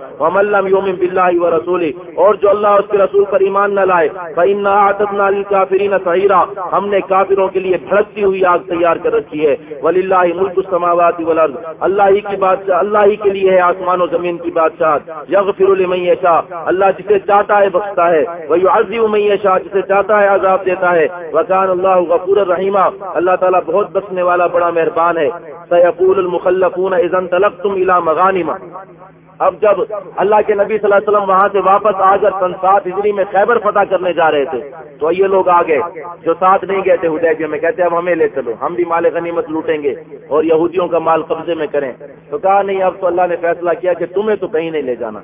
لم یوم باللہ و رسولی اور جو اللہ اس کے رسول پر ایمان نہ لائے، فإنا اعتدنا للکافرین سعیرا ہم نے کافروں کے لیے بھڑکتی ہوئی آگ تیار کر رکھی ہے۔ وللہ ملک السماوات والارض اللہ ہی کی بات اللہ ہی کے لیے ہے آسمان و زمین کی بادشاہ یغفر لمن یشاء۔ اللہ جسے چاہتا ہے بخشتا ہے۔ ویعذب من یشاء، جسے چاہتا ہے عذاب دیتا ہے۔ وکان اللہ غفور الرحیم اللہ تعالی بہت بخشنے والا بڑا مہربان ہے۔ سيقول المخلفون اذا انطلقتم الى مغانم۔ اب جب اللہ کے نبی صلی اللہ علیہ وسلم وہاں سے واپس آ کر سن سات ہجری میں خیبر فتح کرنے جا رہے تھے، تو یہ لوگ آ گئے جو ساتھ نہیں گئے تھے ہدیبیہ میں کہتے اب ہمیں لے چلو، ہم بھی مال غنیمت لوٹیں گے اور یہودیوں کا مال قبضے میں کریں۔ تو کہا، نہیں، اب تو اللہ نے فیصلہ کیا کہ تمہیں تو کہیں نہیں لے جانا۔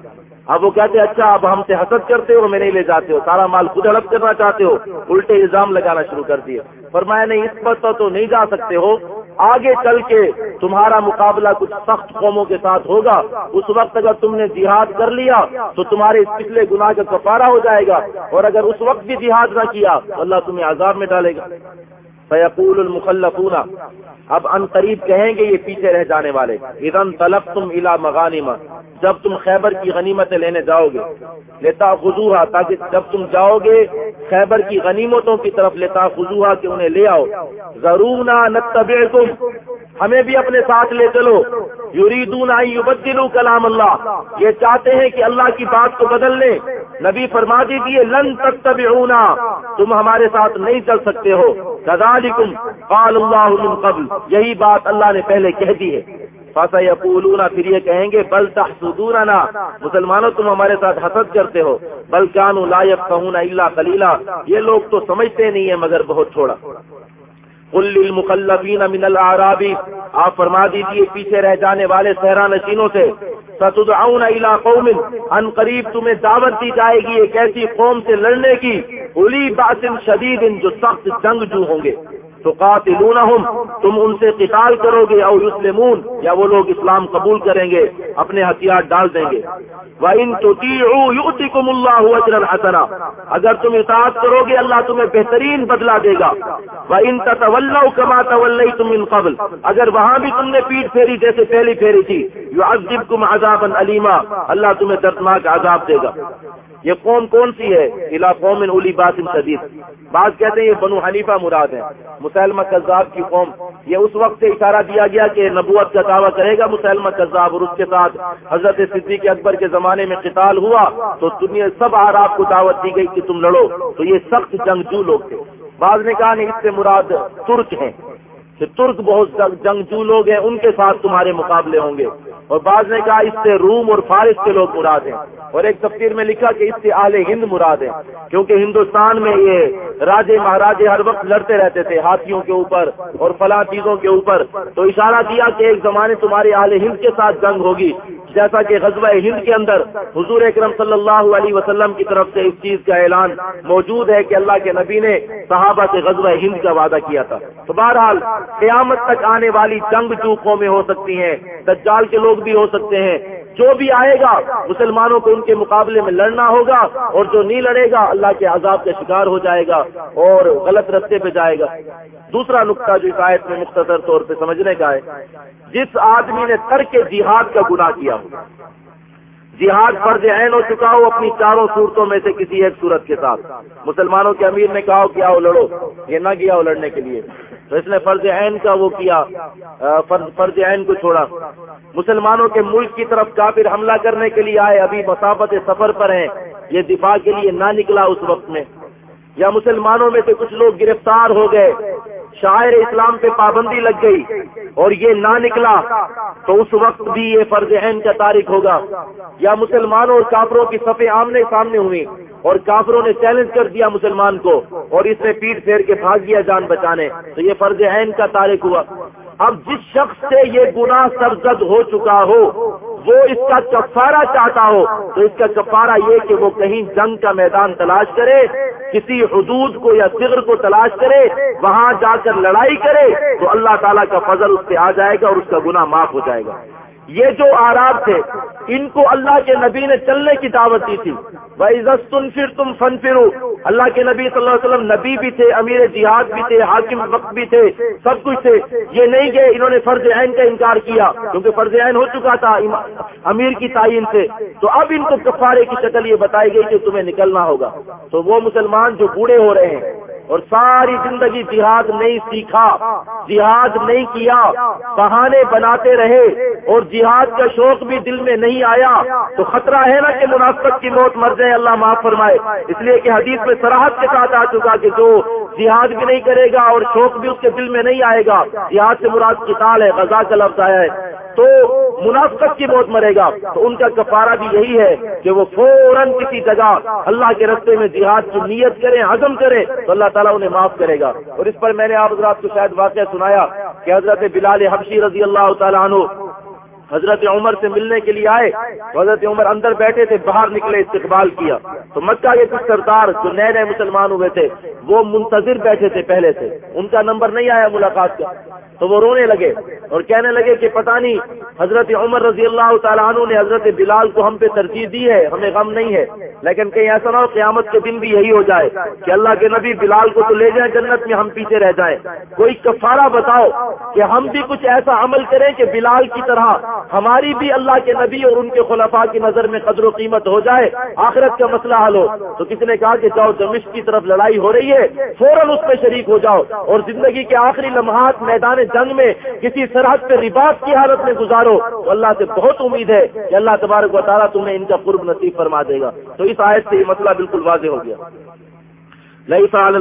اب وہ کہتے اچھا اب ہم سے حسد کرتے ہو میں نہیں لے جاتے ہو، سارا مال خود ہڑپ کرنا چاہتے ہو، الٹے الزام لگانا شروع کر دیے۔ پر میں نہیں، اس پر تو نہیں جا سکتے ہو۔ آگے چل کے تمہارا مقابلہ کچھ سخت قوموں کے ساتھ ہوگا۔ اس وقت اگر تم نے جہاد کر لیا تو تمہارے اس پچھلے گناہ کا کفارہ ہو جائے گا۔ اور اگر اس وقت بھی جہاد نہ کیا تو اللہ تمہیں عذاب میں ڈالے گا۔ فیقول المخلفون، اب ان قریب کہیں گے یہ پیچھے رہ جانے والے ادن طلب تم الا مغانیما جب تم خیبر کی غنیمتیں لینے جاؤ گے لیتا خزوہا تاکہ جب تم جاؤ گے خیبر کی غنیمتوں کی طرف لیتا خزوہا کہ انہیں لے آؤ۔ ضرور نہ ہمیں بھی اپنے ساتھ لے چلو۔ یریدون یبدلوا کلام اللہ یہ چاہتے ہیں کہ اللہ کی بات کو بدل لیں۔ نبی فرما دیجیے لن تک تم ہمارے ساتھ نہیں چل سکتے ہو۔ کذالکم قال اللہ من قبل۔ یہی بات اللہ نے پہلے کہہ دی ہے۔ فاسا یا پھر یہ کہیں گے، بل تحسدوننا۔ مسلمانوں، تم ہمارے ساتھ حسد کرتے ہو۔ بل کانو لا يفقهون الا قليلا یہ لوگ تو سمجھتے نہیں ہیں، مگر بہت تھوڑا قل للمخلفین من الاعراب آپ فرما دیجیے پیچھے رہ جانے والے صحرا نشینوں سے۔ ستدعون الى قوم۔ ان قریب تمہیں دعوت دی جائے گی، ایک ایسی قوم سے لڑنے کی۔ الی باسم شدید جو سخت جنگ جو ہوں گے۔ تو قاتلونہم تم ان سے قتال کرو گے اور یسلمون، یا وہ لوگ اسلام قبول کریں گے، اپنے ہتھیار ڈال دیں گے۔ وَإِن تُطِيعُوا يُؤْتِكُمُ اللَّهُ أَجْرًا حَسَنًا، اگر تم اطاعت کرو گے، اللہ تمہیں بہترین بدلہ دے گا۔ وَإِن تَتَوَلَّوْا كَمَا تَوَلَّيْتُم مِّن قَبْلُ، اگر وہاں بھی تم نے پیٹ پھیری جیسے پہلی پھیری تھی، يُعَذِّبْكُمْ عَذَابًا أَلِيمًا، اللہ تمہیں دردناک عذاب دے گا۔ یہ قوم کون سی ہے؟ الا قوم اولی باسم شدید۔ بعض کہتے ہیں یہ بنو حنیفہ مراد ہے مسلمہ کذاب کی قوم۔ یہ اس وقت سے اشارہ دیا گیا کہ نبوت کا دعویٰ کرے گا مسلمہ کذاب اور اس کے ساتھ حضرت صدیق اکبر کے زمانے میں قتال ہوا تو دنیا سب آراب کو دعوت دی گئی کہ تم لڑو۔ تو یہ سخت جنگجو لوگ تھے۔ بعض نے کہا نہیں، اس سے مراد ترک ہیں۔ کہ ترک بہت جنگجو لوگ ہیں، ان کے ساتھ تمہارے مقابلے ہوں گے۔ اور بعض نے کہا اس سے روم اور فارس کے لوگ مراد ہیں۔ اور ایک تفسیر میں لکھا کہ اس سے اہل ہند مراد ہیں۔ کیونکہ ہندوستان میں یہ راجے مہاراجے ہر وقت لڑتے رہتے تھے، ہاتھیوں کے اوپر اور فلاں چیزوں کے اوپر۔ تو اشارہ کیا کہ ایک زمانے تمہارے اہل ہند کے ساتھ جنگ ہوگی۔ جیسا کہ غزوہ ہند کے اندر حضور اکرم صلی اللہ علیہ وسلم کی طرف سے اس چیز کا اعلان موجود ہے کہ اللہ کے نبی نے صحابہ سے غزوہ ہند کا وعدہ کیا تھا۔ تو بہرحال قیامت تک آنے والی جنگ چوکوں میں ہو سکتی ہیں، دجال کے لوگ بھی ہو سکتے ہیں۔ جو بھی آئے گا، مسلمانوں کو ان کے مقابلے میں لڑنا ہوگا اور جو نہیں لڑے گا، اللہ کے عذاب کا شکار ہو جائے گا اور غلط رستے پہ جائے گا۔ دوسرا نقطہ جو آیت میں مختصر طور پہ سمجھنے کا ہے، جس آدمی نے ترک جہاد کا گناہ کیا ہو جہاد فرض عین ہو چکا ہو اپنی چاروں صورتوں میں سے کسی ایک صورت کے ساتھ۔ مسلمانوں کے امیر نے کہا، کیا ہو لڑو؟ یہ نہ کیا ہو لڑنے کے لیے۔ تو اس نے فرض عین کا وہ کیا فرض عین کو چھوڑا۔ مسلمانوں کے ملک کی طرف کافر حملہ کرنے کے لیے آئے، ابھی مسافت سفر پر ہیں۔ یہ دفاع کے لیے نہ نکلا اس وقت میں۔ یا مسلمانوں میں سے کچھ لوگ گرفتار ہو گئے، شاعر اسلام پہ پابندی لگ گئی اور یہ نہ نکلا، تو اس وقت بھی یہ فرض عین کا تاریخ ہوگا۔ یا مسلمانوں اور کافروں کی صفیں آمنے سامنے ہوئی اور کافروں نے چیلنج کر دیا مسلمان کو اور اس نے پیٹ پھیر کے بھاگ دیا جان بچانے۔ تو یہ فرض عین کا تاریخ ہوا۔ اب جس شخص سے یہ گناہ سرزد ہو چکا ہو، وہ اس کا کفارہ چاہتا ہو، تو اس کا کفارہ یہ کہ وہ کہیں جنگ کا میدان تلاش کرے، کسی حدود کو یا صغر کو تلاش کرے، وہاں جا کر لڑائی کرے، تو اللہ تعالیٰ کا فضل اس سے آ جائے گا اور اس کا گناہ معاف ہو جائے گا۔ یہ جو آراب تھے، ان کو اللہ کے نبی نے چلنے کی دعوت دی تھی۔ بھائی تم پھر تم فن پھرو اللہ کے نبی صلی اللہ علیہ وسلم نبی بھی تھے، امیر جہاد بھی تھے، حاکم وقت بھی تھے، سب کچھ تھے۔ یہ نہیں گئے انہوں نے فرض عین کا انکار کیا، کیونکہ فرض عین ہو چکا تھا امیر کی تعین سے تو اب ان کو کفارے کی شکل یہ بتائی گئی کہ تمہیں نکلنا ہوگا۔ تو وہ مسلمان جو بوڑھے ہو رہے ہیں اور ساری زندگی جہاد نہیں سیکھا، جہاد نہیں کیا، بہانے بناتے رہے اور جہاد کا شوق بھی دل میں نہیں آیا۔ تو خطرہ ہے نا کہ مناسب کی موت مر جائے، اللہ معاف فرمائے۔ اس لیے کہ حدیث میں سراہد کے ساتھ آ چکا کہ جو جہاد بھی نہیں کرے گا اور شوق بھی اس کے دل میں نہیں آئے گا، جہاد سے مراد کتاب ہے غزہ کا لفظ آیا ہے۔ تو منافقت کی موت مرے گا۔ تو ان کا کفارہ بھی یہی ہے کہ وہ فوراً کسی جگہ اللہ کے رستے میں جہاد کی نیت کریں، عزم کریں، تو اللہ تعالیٰ انہیں معاف کرے گا۔ اور اس پر میں نے آپ حضرات کو شاید واقعہ سنایا کہ حضرت بلال حبشی رضی اللہ تعالیٰ عنہ حضرت عمر سے ملنے کے لیے آئے تو حضرت عمر اندر بیٹھے تھے، باہر نکلے، استقبال کیا۔ تو مکہ کے کچھ سردار جو نئے نئے مسلمان ہوئے تھے، وہ منتظر بیٹھے تھے پہلے سے۔ ان کا نمبر نہیں آیا ملاقات کا۔ تو وہ رونے لگے اور کہنے لگے کہ پتہ نہیں، حضرت عمر رضی اللہ تعالیٰ عنہ نے حضرت بلال کو ہم پہ ترجیح دی ہے، ہمیں غم نہیں ہے۔ لیکن کہیں ایسا نہ ہو، قیامت کے دن بھی یہی ہو جائے کہ اللہ کے نبی بلال کو تو لے جائیں جنت میں، ہم پیچھے رہ جائیں۔ کوئی کفارہ بتاؤ کہ ہم بھی کچھ ایسا عمل کریں کہ بلال کی طرح ہماری بھی اللہ کے نبی اور ان کے خلفاء کی نظر میں قدر و قیمت ہو جائے، آخرت کا مسئلہ حل ہو۔ تو کسی نے کہا کہ جاؤ دمشق کی طرف لڑائی ہو رہی ہے؟ فوراً اس میں شریک ہو جاؤ۔ اور زندگی کے آخری لمحات، میدان جنگ میں کسی سرحد پہ رباط کی حالت میں گزارو، تو اللہ سے بہت امید ہے کہ اللہ تبارک و تعالیٰ تمہیں ان کا قرب نصیب فرما دے گا۔ تو اس آیت سے یہ مسئلہ بالکل واضح ہو گیا۔ نہیں سال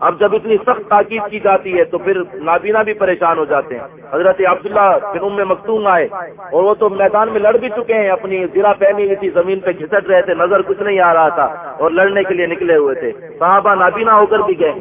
اب جب اتنی سخت تاکید کی جاتی ہے تو پھر نابینا بھی پریشان ہو جاتے ہیں۔ حضرت عبداللہ بن ام مختوم آئے اور وہ تو میدان میں لڑ بھی چکے ہیں، اپنی زرا پہنی ہوئی تھی، زمین پہ گھسٹ رہے تھے، نظر کچھ نہیں آ رہا تھا اور لڑنے کے لیے نکلے ہوئے تھے۔ صحابہ نابینا ہو کر بھی گئے۔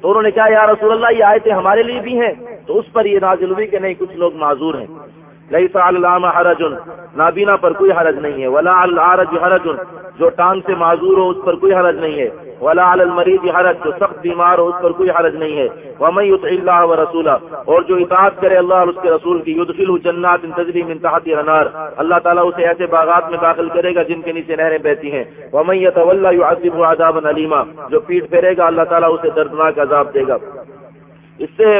تو انہوں نے کہا، یا رسول اللہ، یہ آئے تھے ہمارے لیے بھی ہیں تو اس پر یہ نازل ہوئی کہ نہیں، کچھ لوگ معذور ہیں۔ لئی علامہ حرجن نابینا پر کوئی حرج نہیں ہے۔ ولا العرج حرجن جو ٹانگ سے معذور ہو اس پر کوئی حرج نہیں ہے۔ ولا المریض حرج۔ جو سخت بیمار ہو اس پر کوئی حرج نہیں ہے۔ ومن يطع الله ورسوله۔ اور جو اطاعت کرے اللہ اور اس کے رسول کی، يدخله جنات تجري من تحتها الانهار اللہ تعالی اسے ایسے باغات میں داخل کرے گا جن کے نیچے نہریں بہتی ہیں۔ ومن يتولى يعذبه عذابا اليما جو پیٹ پھیرے گا، اللہ تعالی اسے دردناک عذاب دے گا۔ اس سے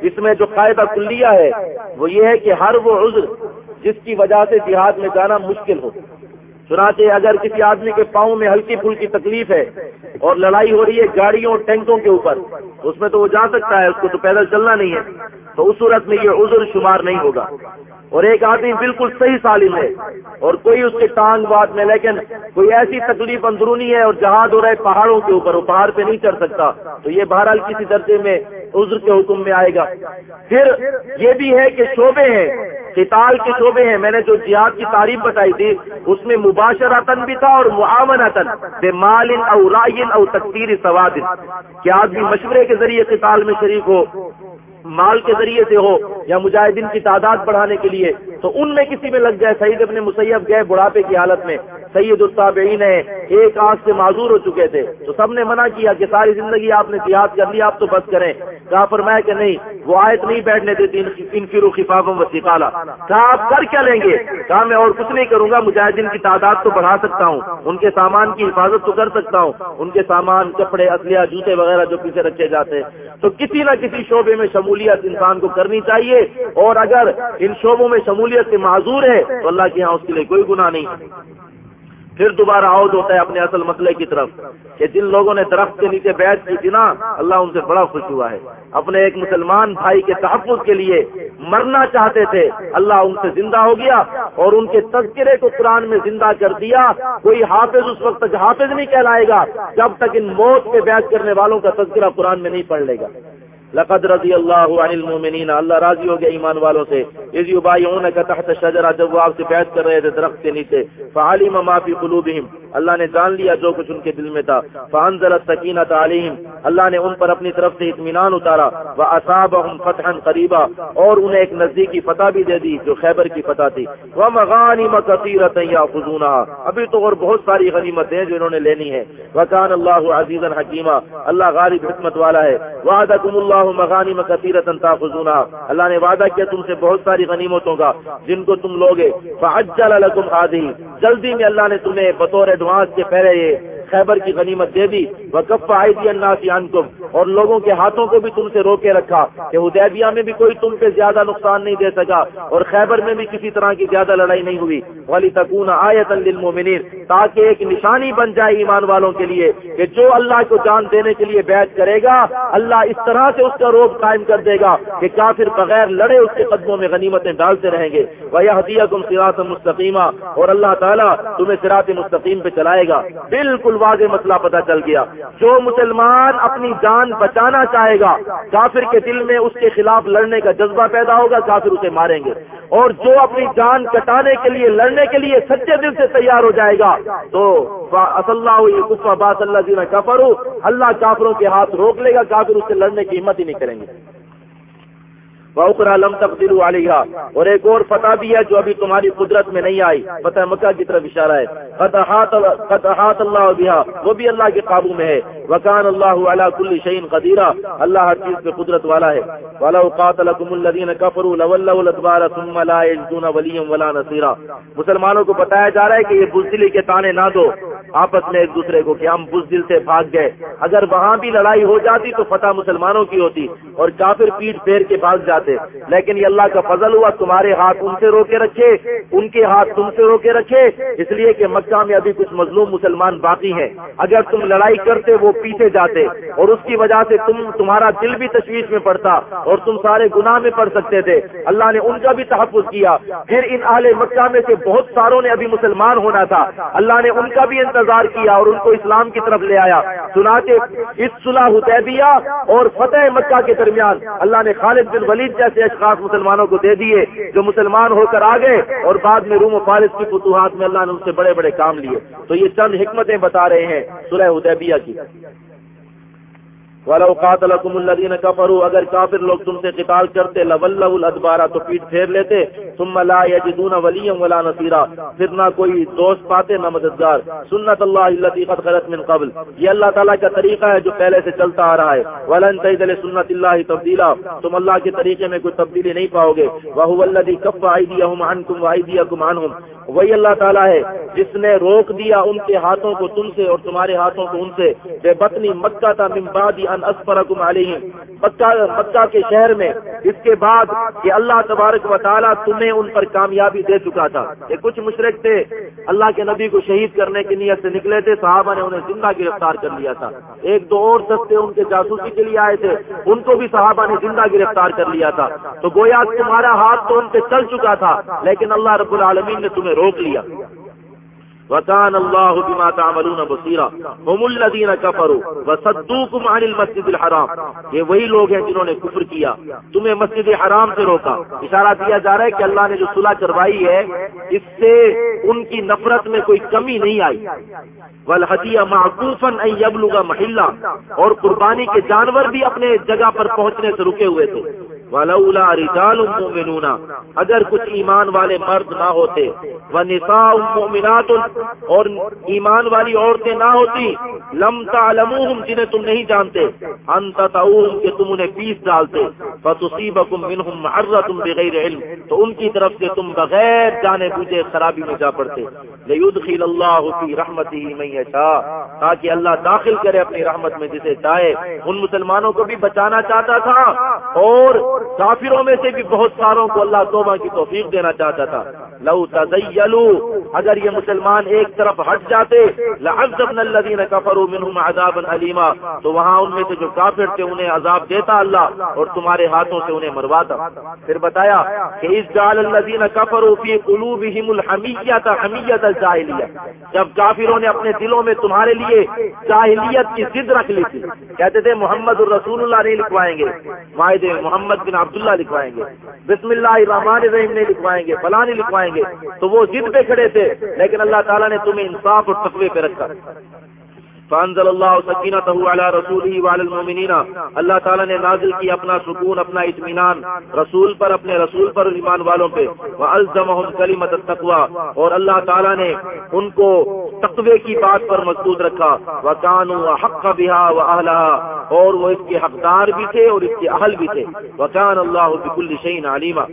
اس میں جو قاعدہ کلیہ ہے، وہ یہ ہے کہ ہر وہ عذر جس کی وجہ سے جہاد میں جانا مشکل ہو۔ چنانچہ اگر کسی آدمی کے پاؤں میں ہلکی پھلکی تکلیف ہے اور لڑائی ہو رہی ہے گاڑیوں اور ٹینکوں کے اوپر، اس میں تو وہ جا سکتا ہے، اس کو تو پیدل چلنا نہیں ہے۔ تو اس صورت میں یہ عذر شمار نہیں ہوگا۔ اور ایک آدمی بالکل صحیح سالم ہے اور کوئی اس کے ٹانگ بات میں، لیکن کوئی ایسی تکلیف اندرونی ہے اور جہاز ہو رہا ہے پہاڑوں کے اوپر، وہ پہاڑ پہ نہیں چڑھ سکتا۔ تو یہ بہرحال کسی درجے میں عذر کے حکم میں آئے گا۔ پھر یہ بھی ہے کہ شعبے ہیں، قتال کے شعبے ہیں۔ میں نے جو جہاد کی تعریف بتائی تھی، اس میں مباشرتن بھی تھا اور معاونتن بے مالن او رائن او تقدیر سواد۔ کیا آدمی مشورے کے ذریعے قتال میں شریک ہو؟ مال کے ذریعے سے ہو یا مجاہدین کی تعداد بڑھانے کے لیے، تو ان میں کسی میں لگ جائے سعید اپنے مسیب گئے بڑھاپے کی حالت میں۔ سید الطابعین ہے ایک آنکھ سے معذور ہو چکے تھے۔ تو سب نے منع کیا کہ ساری زندگی آپ نے جہاد کر لیا آپ تو بس کریں۔ کہا، فرمایا کہ نہیں، وہ آیت نہیں بیٹھنے دیتی، ان فرو خفاف و سکھالا کہا، آپ کر کیا لیں گے؟ کہا، میں اور کچھ نہیں کروں گا، مجاہدین کی تعداد تو بڑھا سکتا ہوں۔ ان کے سامان کی حفاظت تو کر سکتا ہوں۔ ان کے سامان، کپڑے اصلیہ جوتے وغیرہ جو پیچھے رکھے جاتے۔ ہیں تو کسی نہ کسی شعبے میں شمولیت انسان کو کرنی چاہیے اور اگر ان شعبوں میں شمولیت سے معذور ہے تو اللہ کے یہاں اس کے لیے کوئی گناہ نہیں۔ پھر دوبارہ عود ہوتا ہے اپنے اصل مسئلے کی طرف کہ جن لوگوں نے درخت کے نیچے بیٹھ کی تھی نا، اللہ ان سے بڑا خوش ہوا ہے۔ اپنے ایک مسلمان بھائی کے تحفظ کے لیے مرنا چاہتے تھے، اللہ ان سے زندہ ہو گیا اور ان کے تذکرے کو قرآن میں زندہ کر دیا۔ کوئی حافظ اس وقت تک حافظ نہیں کہلائے گا جب تک ان موت پہ بیٹھ کرنے والوں کا تذکرہ قرآن میں نہیں پڑھ لے گا۔ لقد رضی اللہ عن المؤمنین، اللہ راضی ہو گیا ایمان والوں سے۔ اذ یبایعونک تحت الشجرہ جب وہ آپ سے بیعت کر رہے تھے درخت کے نیچے۔ فعلم ما فی قلوبہم، اللہ نے جان لیا جو کچھ ان کے دل میں تھا۔ فانزل السکینۃ علیہم، اللہ نے ان پر اپنی طرف سے اطمینان اتارا۔ واصابہم فتحا قریبا، اور انہیں ایک نزدیکی فتح بھی دے دی، جو خیبر کی فتح تھی۔ ومغانم کثیرۃ یاخذونها ابھی تو اور بہت ساری غنیمتیں جو انہوں نے لینی ہے وکان اللہ عزیزا حکیما اللہ غالب حکمت والا ہے۔ وعدکم اللہ اللہ مغانی مکثیرت تاخذونها اللہ نے وعدہ کیا تم سے بہت ساری غنیمتوں کا، جن کو تم لوگے۔ فعجل لكم هذه جلدی میں اللہ نے تمہیں بطور ایڈوانس کے پہلے یہ خیبر کی غنیمت دے دی. وہ کف آئی الناس عنکم اور لوگوں کے ہاتھوں کو بھی تم سے روکے رکھا کہ حدیبیہ میں بھی کوئی تم پہ زیادہ نقصان نہیں دے سکا اور خیبر میں بھی کسی طرح کی زیادہ لڑائی نہیں ہوئی. والی تکون آیت للمؤمنین تاکہ ایک نشانی بن جائے ایمان والوں کے لیے کہ جو اللہ کو جان دینے کے لیے بیعت کرے گا، اللہ اس طرح سے اس کا روپ قائم کر دے گا کہ کافر بغیر لڑے اس کے قدموں میں غنیمتیں ڈالتے رہیں گے. وہ حدیہ تم سراط مستقیمہ اور اللہ تعالیٰ تمہیں سراط مستقیم پہ چلائے گا. بالکل بالکل واضح مسئلہ پتہ چل گیا۔ جو مسلمان اپنی جان بچانا چاہے گا، کافر کے دل میں اس کے خلاف لڑنے کا جذبہ پیدا ہوگا، کافر اسے ماریں گے۔ اور جو اپنی جان کٹانے کے لیے، لڑنے کے لیے سچے دل سے تیار ہو جائے گا، تو اللہ باس اللہ جی میں کفر ہوں اللہ کافروں کے ہاتھ روک لے گا، کافر اس سے لڑنے کی ہمت ہی نہیں کریں گے۔ بہترا لم تبدیل علیہ اور ایک اور فتح بھی ہے جو ابھی تمہاری قدرت میں نہیں آئی۔ فتح مکہ کی طرف اشارہ ہے۔ فتحات اللہ بہا وہ بھی اللہ کے قابو میں ہے۔ وکان اللہ علی کل شعین قدیرہ اللہ ہر چیز پہ قدرت والا ہے۔ والا ولا مسلمانوں کو بتایا جا رہا ہے کہ یہ بزدلی کے تانے نہ دو۔ آپس میں ایک دوسرے کو کہ ہم بزدل سے بھاگ گئے۔ اگر وہاں بھی لڑائی ہو جاتی تو فتح مسلمانوں کی ہوتی اور کافر پیٹ پھیر کے بھاگ جاتے۔ لیکن یہ اللہ کا فضل ہوا، تمہارے ہاتھ ان سے روکے رکھے، ان کے ہاتھ تم سے روکے رکھے۔ اس لیے کہ مکہ میں ابھی کچھ مظلوم مسلمان باقی ہیں۔ اگر تم لڑائی کرتے، وہ پیچھے جاتے۔ اور اس کی وجہ سے تم، تمہارا دل بھی تشویش میں پڑتا، اور تم سارے گناہ میں پڑ سکتے تھے۔ اللہ نے ان کا بھی تحفظ کیا۔ پھر ان اہل مکہ میں سے بہت ساروں نے ابھی مسلمان ہونا تھا۔ اللہ نے ان کا بھی انتظار کیا اور ان کو اسلام کی طرف لے آیا۔ سنا کے اس صلاح حدیبیہ اور فتح مکہ کے درمیان اللہ نے خالد بن ولید جیسے اشخاص مسلمانوں کو دے دیے، جو مسلمان ہو کر آ گئے اور بعد میں روم و فارس کی فتوحات میں اللہ نے ان سے بڑے بڑے کام لیے۔ تو یہ چند حکمتیں بتا رہے ہیں سلح حدیبیہ کی۔ ولو قاتلكم الذين كفروا اگر کافر لوگ تم سے قتال کرتے لولوا الادبار تو پیٹ پھیر لیتے، ثم لا يجدون وليا ولا نصيرا پھر نہ کوئی دوست پاتے، نہ مددگار۔ سنت اللہ التي قد خلت من قبل۔ یہ اللہ تعالی کا طریقہ ہے جو پہلے سے چلتا آ رہا ہے۔ ولن تجد لسنت اللہ تبديلا تم اللہ کے طریقے میں کوئی تبدیلی نہیں پاؤ گے وهو الذي كف ايديهم عنكم وايديكم عنهم وہی اللہ تعالیٰ ہے جس نے روک دیا ان کے ہاتھوں کو تم سے اور تمہارے ہاتھوں کو ان سے۔ بے بطنی مکہ تھا ممبادی ان اسفرکم علیہم مکہ مکہ کے شہر میں اس کے بعد کہ اللہ تبارک و تعالیٰ تمہیں ان پر کامیابی دے چکا تھا۔ کہ کچھ مشرق تھے۔ اللہ کے نبی کو شہید کرنے کی نیت سے نکلے تھے۔ صحابہ نے انہیں زندہ گرفتار کر لیا تھا۔ ایک دو اور سستے ان کے جاسوسی کے لیے آئے تھے۔ ان کو بھی صحابہ نے زندہ گرفتار کر لیا تھا۔ تو گویا تمہارا ہاتھ تو ان پہ چل چکا تھا، لیکن اللہ رب العالمین نے تمہیں روک لیا۔ وکان اللہ بما تعملون بصیرا هم الذین کفروا وصدوکم عن المسجد الحرام. یہ وہی لوگ ہیں جنہوں نے کفر کیا. تمہیں مسجد حرام سے روکا. اشارہ دیا جا رہا ہے کہ اللہ نے جو صلح کروائی ہے، اس سے ان کی نفرت میں کوئی کمی نہیں آئی. والحدیہ معقوفا ان یبلغ محلہ اور قربانی کے جانور بھی اپنے جگہ پر پہنچنے سے رکے ہوئے تھے۔ ولولا رجال مؤمنون، اگر کچھ ایمان والے مرد نہ ہوتے وہ نساء مؤمنات، اور ایمان والی عورتیں نہ ہوتی، لم تعلموهم جنہیں تم نہیں جانتے انت تعوهم کہ تم انہیں پیس ڈالتے فتصيبكم منهم معرة بغیر علم، تو ان کی طرف سے تم بغیر جانے بوجھے خرابی میں جا پڑتے۔ لیدخل اللہ فی رحمته من یشاء، تاکہ اللہ داخل کرے اپنی رحمت میں جسے چاہے۔ ان مسلمانوں کو بھی بچانا چاہتا تھا، اور کافروں میں سے بھی بہت ساروں کو اللہ توبہ کی توفیق دینا چاہتا تھا۔ لو تزیلو، اگر یہ مسلمان ایک طرف ہٹ جاتے، لعذبنا الذین کفروا منهم عذابا علیما تو وہاں ان میں سے جو کافر تھے انہیں عذاب دیتا اللہ اور تمہارے ہاتھوں سے انہیں مرواتا۔ پھر بتایا کہ اس جعل الذین کفروا فی قلوبهم الحمیت حمیت الجاہلیہ۔ جب کافروں نے اپنے دلوں میں تمہارے لیے جاہلیت کی ضد رکھ لی تھی، کہتے تھے، محمد الرسول اللہ نہیں لکھوائیں گے۔ معاہدے محمد بن عبداللہ لکھوائیں گے۔ بسم اللہ الرحمن الرحیم نہیں لکھوائیں گے، فلاں لکھوائیں گے۔ تو وہ ضد پہ کھڑے تھے، لیکن اللہ تعالیٰ نے تمہیں انصاف اور تقوی پہ رکھا۔ فانزل اللہ سکینت علی رسوله وعلى المؤمنین. اللہ تعالیٰ نے نازل کی اپنا سکون، اپنا اطمینان رسول پر، اپنے رسول پر ایمان والوں پہ. والزمهم کلمت التقوى. اور اللہ تعالیٰ نے ان کو تقوی کی بات پر مضبوط رکھا. وکانوا حق بها واهلها اور وہ اس کے حقدار بھی تھے اور اس کے اہل بھی تھے. وکان اللہ بكل شيء عليما.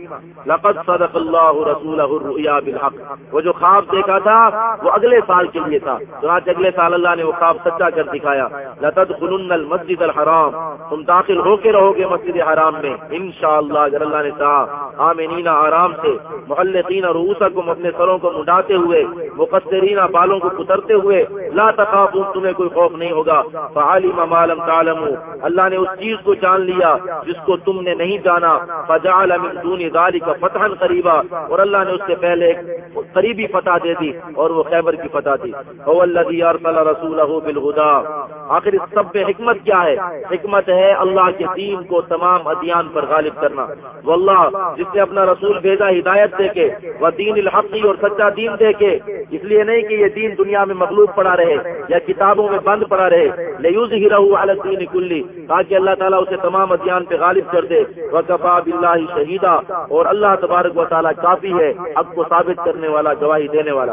لقد صدق الله رسوله الرؤيا بالحق. وہ جو خواب دیکھا تھا وہ اگلے سال کے لیے تھا. چنانچہ اگلے سال اللہ نے وہ خواب سچا کر دکھایا لتد خلن المسجد الحرام۔ تم داخل ہو کے رہو گے مسجد حرام میں۔ انشاءاللہ، اگر اللہ نے کہا آمینین آرام سے محلقین رؤوسکم اپنے سروں کو مڈاتے ہوئے، مقصرین بالوں کو کترتے ہوئے، لا تخافون، تمہیں کوئی خوف نہیں ہوگا۔ فعالم ما لم تعلموا۔ اللہ نے اس چیز کو جان لیا جس کو تم نے نہیں جانا۔ فجعل من دون ذلك فتحا قریبا اور اللہ نے اس سے پہلے ایک قریبی فتح دے دی اور وہ خیبر کی فتح تھی۔ هو الذي ارسل رسوله بالہدا آخر اس سب میں حکمت کیا ہے؟ حکمت ہے اللہ کے دین کو تمام ادیان پر غالب کرنا۔ وہ اللہ جس نے اپنا رسول بھیجا ہدایت دے کے وہ دین الحقی اور سچا دین دے کے، اس لیے نہیں کہ یہ دین دنیا میں مغلوب پڑا رہے یا کتابوں میں بند پڑا رہے۔ لیوز ہی رہو الدین کلی، تاکہ اللہ تعالیٰ اسے تمام ادیان پہ غالب کر دے۔ وہ کفا بلّہ شہیدہ اور اللہ تبارک و تعالیٰ کافی ہے اب کو ثابت کرنے والا، گواہی دینے والا۔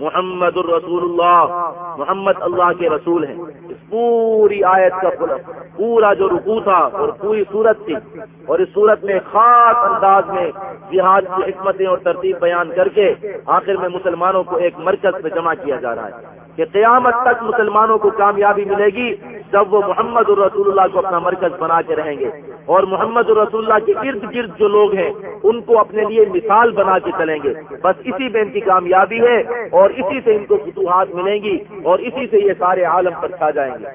محمد الرسول اللہ محمد اللہ کے رسول ہیں۔ اس پوری آیت کا پورا جو رکو تھا اور پوری صورت تھی اور اس صورت میں خاص انداز میں جہاد کی حکمتیں اور ترتیب بیان کر کے آخر میں مسلمانوں کو ایک مرکز میں جمع کیا جا رہا ہے۔ کہ قیامت تک مسلمانوں کو کامیابی ملے گی جب وہ محمد الرسول اللہ کو اپنا مرکز بنا کے رہیں گے۔ اور محمد الرسول اللہ کے ارد گرد جو لوگ ہیں، ان کو اپنے لیے مثال بنا کے چلیں گے۔ بس اسی میں ان کی کامیابی ہے اور اسی سے ان کو فتوحات ملیں گی اور اسی سے یہ سارے عالم پر چھا جائیں گے۔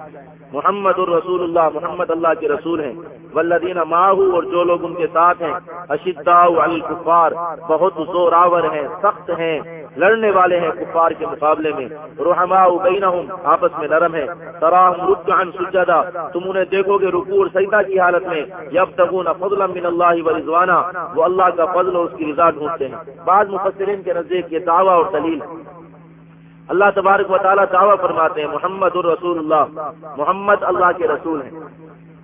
محمد الرسول اللہ محمد اللہ کے رسول ہیں۔ ولدین ماہو اور جو لوگ ان کے ساتھ ہیں اشدا الکفار، بہت زوراور ہیں، سخت ہیں، لڑنے والے ہیں کفار کے مقابلے میں۔ رحما بینہم. آپس میں نرم ہے. تراہم رکعن سجدہ. تم انہیں دیکھو گے رکوع اور سجدہ کی حالت میں. یبتغون فضلا من اللہ و رضوانا وہ اللہ کا فضل اور اس کی رضا ڈھونڈتے ہیں. بعض مفسرین کے نزدیک یہ دعویٰ اور دلیل اللہ تبارک و تعالیٰ دعویٰ فرماتے ہیں، محمد الرسول اللہ. محمد اللہ کے رسول ہیں.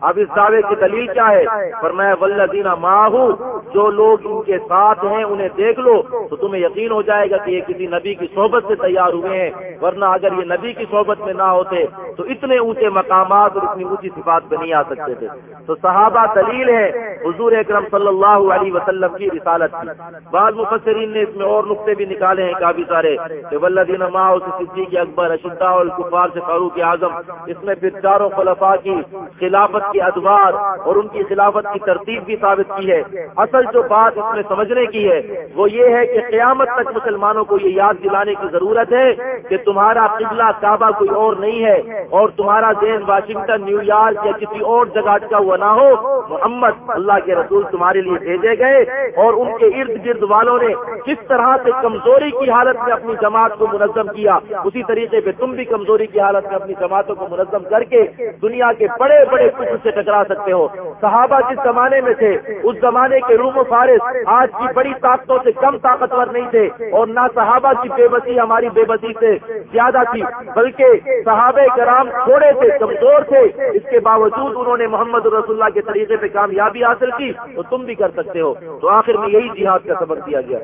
اب اس دعوے کی دلیل کیا ہے؟ فرمایا ولدینہ ماہو جو لوگ ان کے ساتھ ہیں، انہیں دیکھ لو، تو تمہیں یقین ہو جائے گا کہ یہ کسی نبی کی صحبت سے تیار ہوئے ہیں۔ ورنہ اگر یہ نبی کی صحبت میں نہ ہوتے، تو اتنے اونچے مقامات اور اتنی اونچی صفات پہ نہیں آ سکتے تھے۔ تو صحابہ دلیل ہے، حضور اکرم صلی اللہ علیہ وسلم کی رسالت کی۔ بعض مفسرین نے اس میں اور نقطے بھی نکالے ہیں کافی سارے، کہ ولدین ماہ صدیق اکبر اشدہ الکفار سے فاروق اعظم، اس میں پھر چاروں خلفاء کی خلافت کے ادوار اور ان کی خلافت کی ترتیب بھی ثابت کی ہے۔ اصل جو بات اس میں سمجھنے کی ہے، وہ یہ ہے کہ قیامت تک مسلمانوں کو یہ یاد دلانے کی ضرورت ہے کہ تمہارا قبلہ کعبہ کوئی اور نہیں ہے اور تمہارا ذہن واشنگٹن، نیو یارک یا کسی اور جگہ کا ہوا نہ ہو۔ محمد اللہ کے رسول تمہارے لیے بھیجے گئے اور ان کے ارد گرد والوں نے کس طرح سے کمزوری کی حالت میں اپنی جماعت کو منظم کیا، اسی طریقے پہ تم بھی کمزوری کی حالت میں اپنی جماعتوں کو منظم کر کے دنیا کے بڑے بڑے کچھ سے ٹکرا سکتے ہو۔ صحابہ جس زمانے میں تھے، اس زمانے کے روم و فارس آج کی بڑی طاقتوں سے کم طاقتور نہیں تھے اور نہ صحابہ کی بے بسی ہماری بے بسی سے زیادہ تھی، بلکہ صحابہ کرام تھوڑے تھے، کمزور تھے۔ اس کے باوجود انہوں نے محمد رسول اللہ کے طریقے پہ کامیابی حاصل کی، تو تم بھی کر سکتے ہو۔ تو آخر میں یہی جہاد کا سبق دیا گیا۔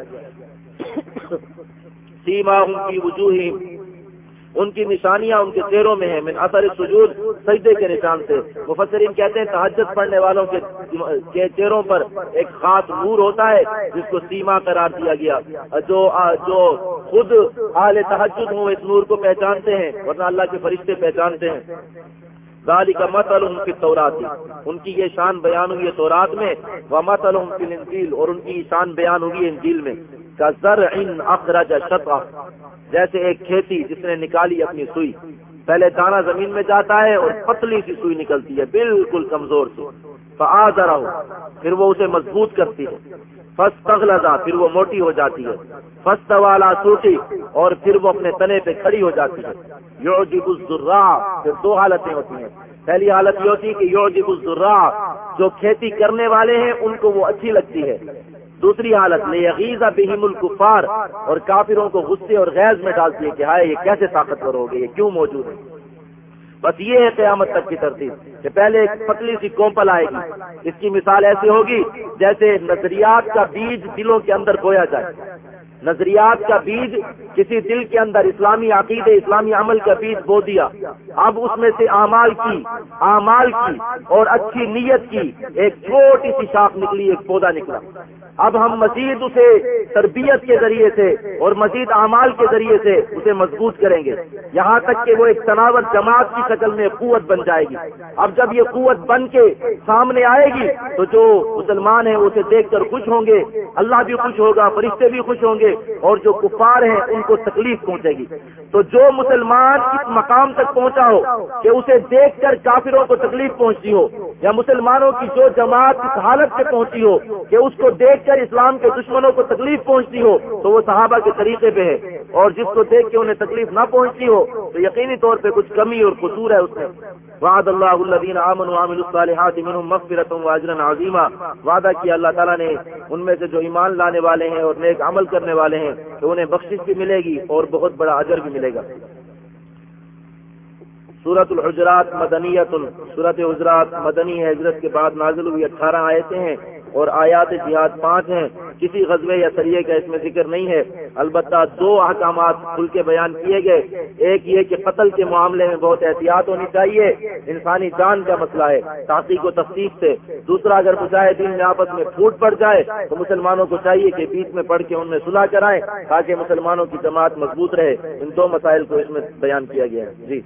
سیما ان کی وجوہی ان کی نشانیاں ان کے چہروں میں ہیں، من اثر سجود، سجدے کے نشان سے۔ مفسرین کہتے ہیں تحجت پڑھنے والوں کے چہروں پر ایک خاص نور ہوتا ہے، جس کو سیما قرار دیا گیا۔ جو جو خود اہل تحجد ہوں، اس نور کو پہچانتے ہیں، ورنہ اللہ کے فرشتے پہچانتے ہیں۔ گالی کا متل ان کی تورات ان کی یہ شان بیان ہوئی ہے تورات میں وہ متل ان کی انجیل اور ان کی شان بیان ہوئی انجیل میں۔ کا زر ان اخراج جیسے ایک کھیتی جس نے نکالی اپنی سوئی۔ پہلے دانا زمین میں جاتا ہے اور پتلی سی سوئی نکلتی ہے، بالکل کمزور سی فآ رہا پھر وہ اسے مضبوط کرتی ہے۔ فس تغلزا پھر وہ موٹی ہو جاتی ہے۔ فس والا سوٹی اور پھر وہ اپنے تنے پہ کھڑی ہو جاتی ہے۔ یو جب پھر دو حالتیں ہوتی ہیں۔ پہلی حالت یہ ہوتی ہے کہ یو جب جو کھیتی کرنے والے ہیں، ان کو وہ اچھی لگتی ہے۔ دوسری حالت میں یقیز بہم الکفار اور کافروں کو غصے اور غیظ میں ڈالتی ہے کہ ہائے، یہ کیسے طاقتور ہو گئی؟ یہ کیوں موجود ہے؟ بس یہ ہے قیامت تک کی ترتیب کہ پہلے ایک پتلی سی کومپل آئے گی۔ اس کی مثال ایسی ہوگی جیسے نظریات کا بیج دلوں کے اندر بویا جائے۔ نظریات کا بیج کسی دل کے اندر اسلامی عقید اسلامی عمل کا بیج بو دیا۔ اب اس میں سے اعمال کی اعمال کی اور اچھی نیت کی ایک چھوٹی سی شاخ نکلی، ایک پودا نکلا۔ اب ہم مزید اسے تربیت کے ذریعے سے اور مزید اعمال کے ذریعے سے اسے مضبوط کریں گے۔ یہاں تک کہ وہ ایک تناوت جماعت کی شکل میں قوت بن جائے گی۔ اب جب یہ قوت بن کے سامنے آئے گی تو جو مسلمان ہیں اسے دیکھ کر خوش ہوں گے۔ اللہ بھی خوش ہوگا، فرشتے بھی خوش ہوں گے۔ اور جو کفار ہیں ان کو تکلیف پہنچے گی۔ تو جو مسلمان اس مقام تک پہنچا ہو کہ اسے دیکھ کر کافروں کو تکلیف پہنچتی ہو، یا مسلمانوں کی جو جماعت اس حالت سے پہنچی ہو کہ اس کو دیکھ کر اسلام کے دشمنوں کو تکلیف پہنچتی ہو، تو وہ صحابہ کے طریقے پہ ہے۔ اور جس کو دیکھ کے انہیں تکلیف نہ پہنچتی ہو، تو یقینی طور پہ کچھ کمی اور قصور ہے اس میں۔ وعد اللہ الدین امن وعملوا الصالحات منهم مغفرة واجرا عظیما۔ وعدہ کیا اللہ تعالیٰ نے ان میں سے جو ایمان لانے والے ہیں اور نیک عمل کرنے والے ہیں، تو انہیں بخشش بھی ملے گی اور بہت بڑا اجر بھی ملے گا۔ سورت الحجرات مدنیت سورت حجرات مدنی حضرت کے بعد نازل ہوئی اٹھارہ آیتیں ہیں۔ اور آیات جہاد پانچ ہیں۔ کسی غزبے یا سریے کا اس میں ذکر نہیں ہے۔ البتہ دو احکامات کھل کے بیان کیے گئے۔ ایک یہ کہ قتل کے معاملے میں بہت احتیاط ہونی چاہیے۔ انسانی جان کا مسئلہ ہے تحقیق و تفتیق سے۔ دوسرا، اگر مجاہدین میں آپس میں پھوٹ پڑ جائے، تو مسلمانوں کو چاہیے کہ بیچ میں پڑھ کے ان میں صلاح کرائیں تاکہ مسلمانوں کی جماعت مضبوط رہے۔ ان دو مسائل کو اس میں بیان کیا گیا ہے۔ جی۔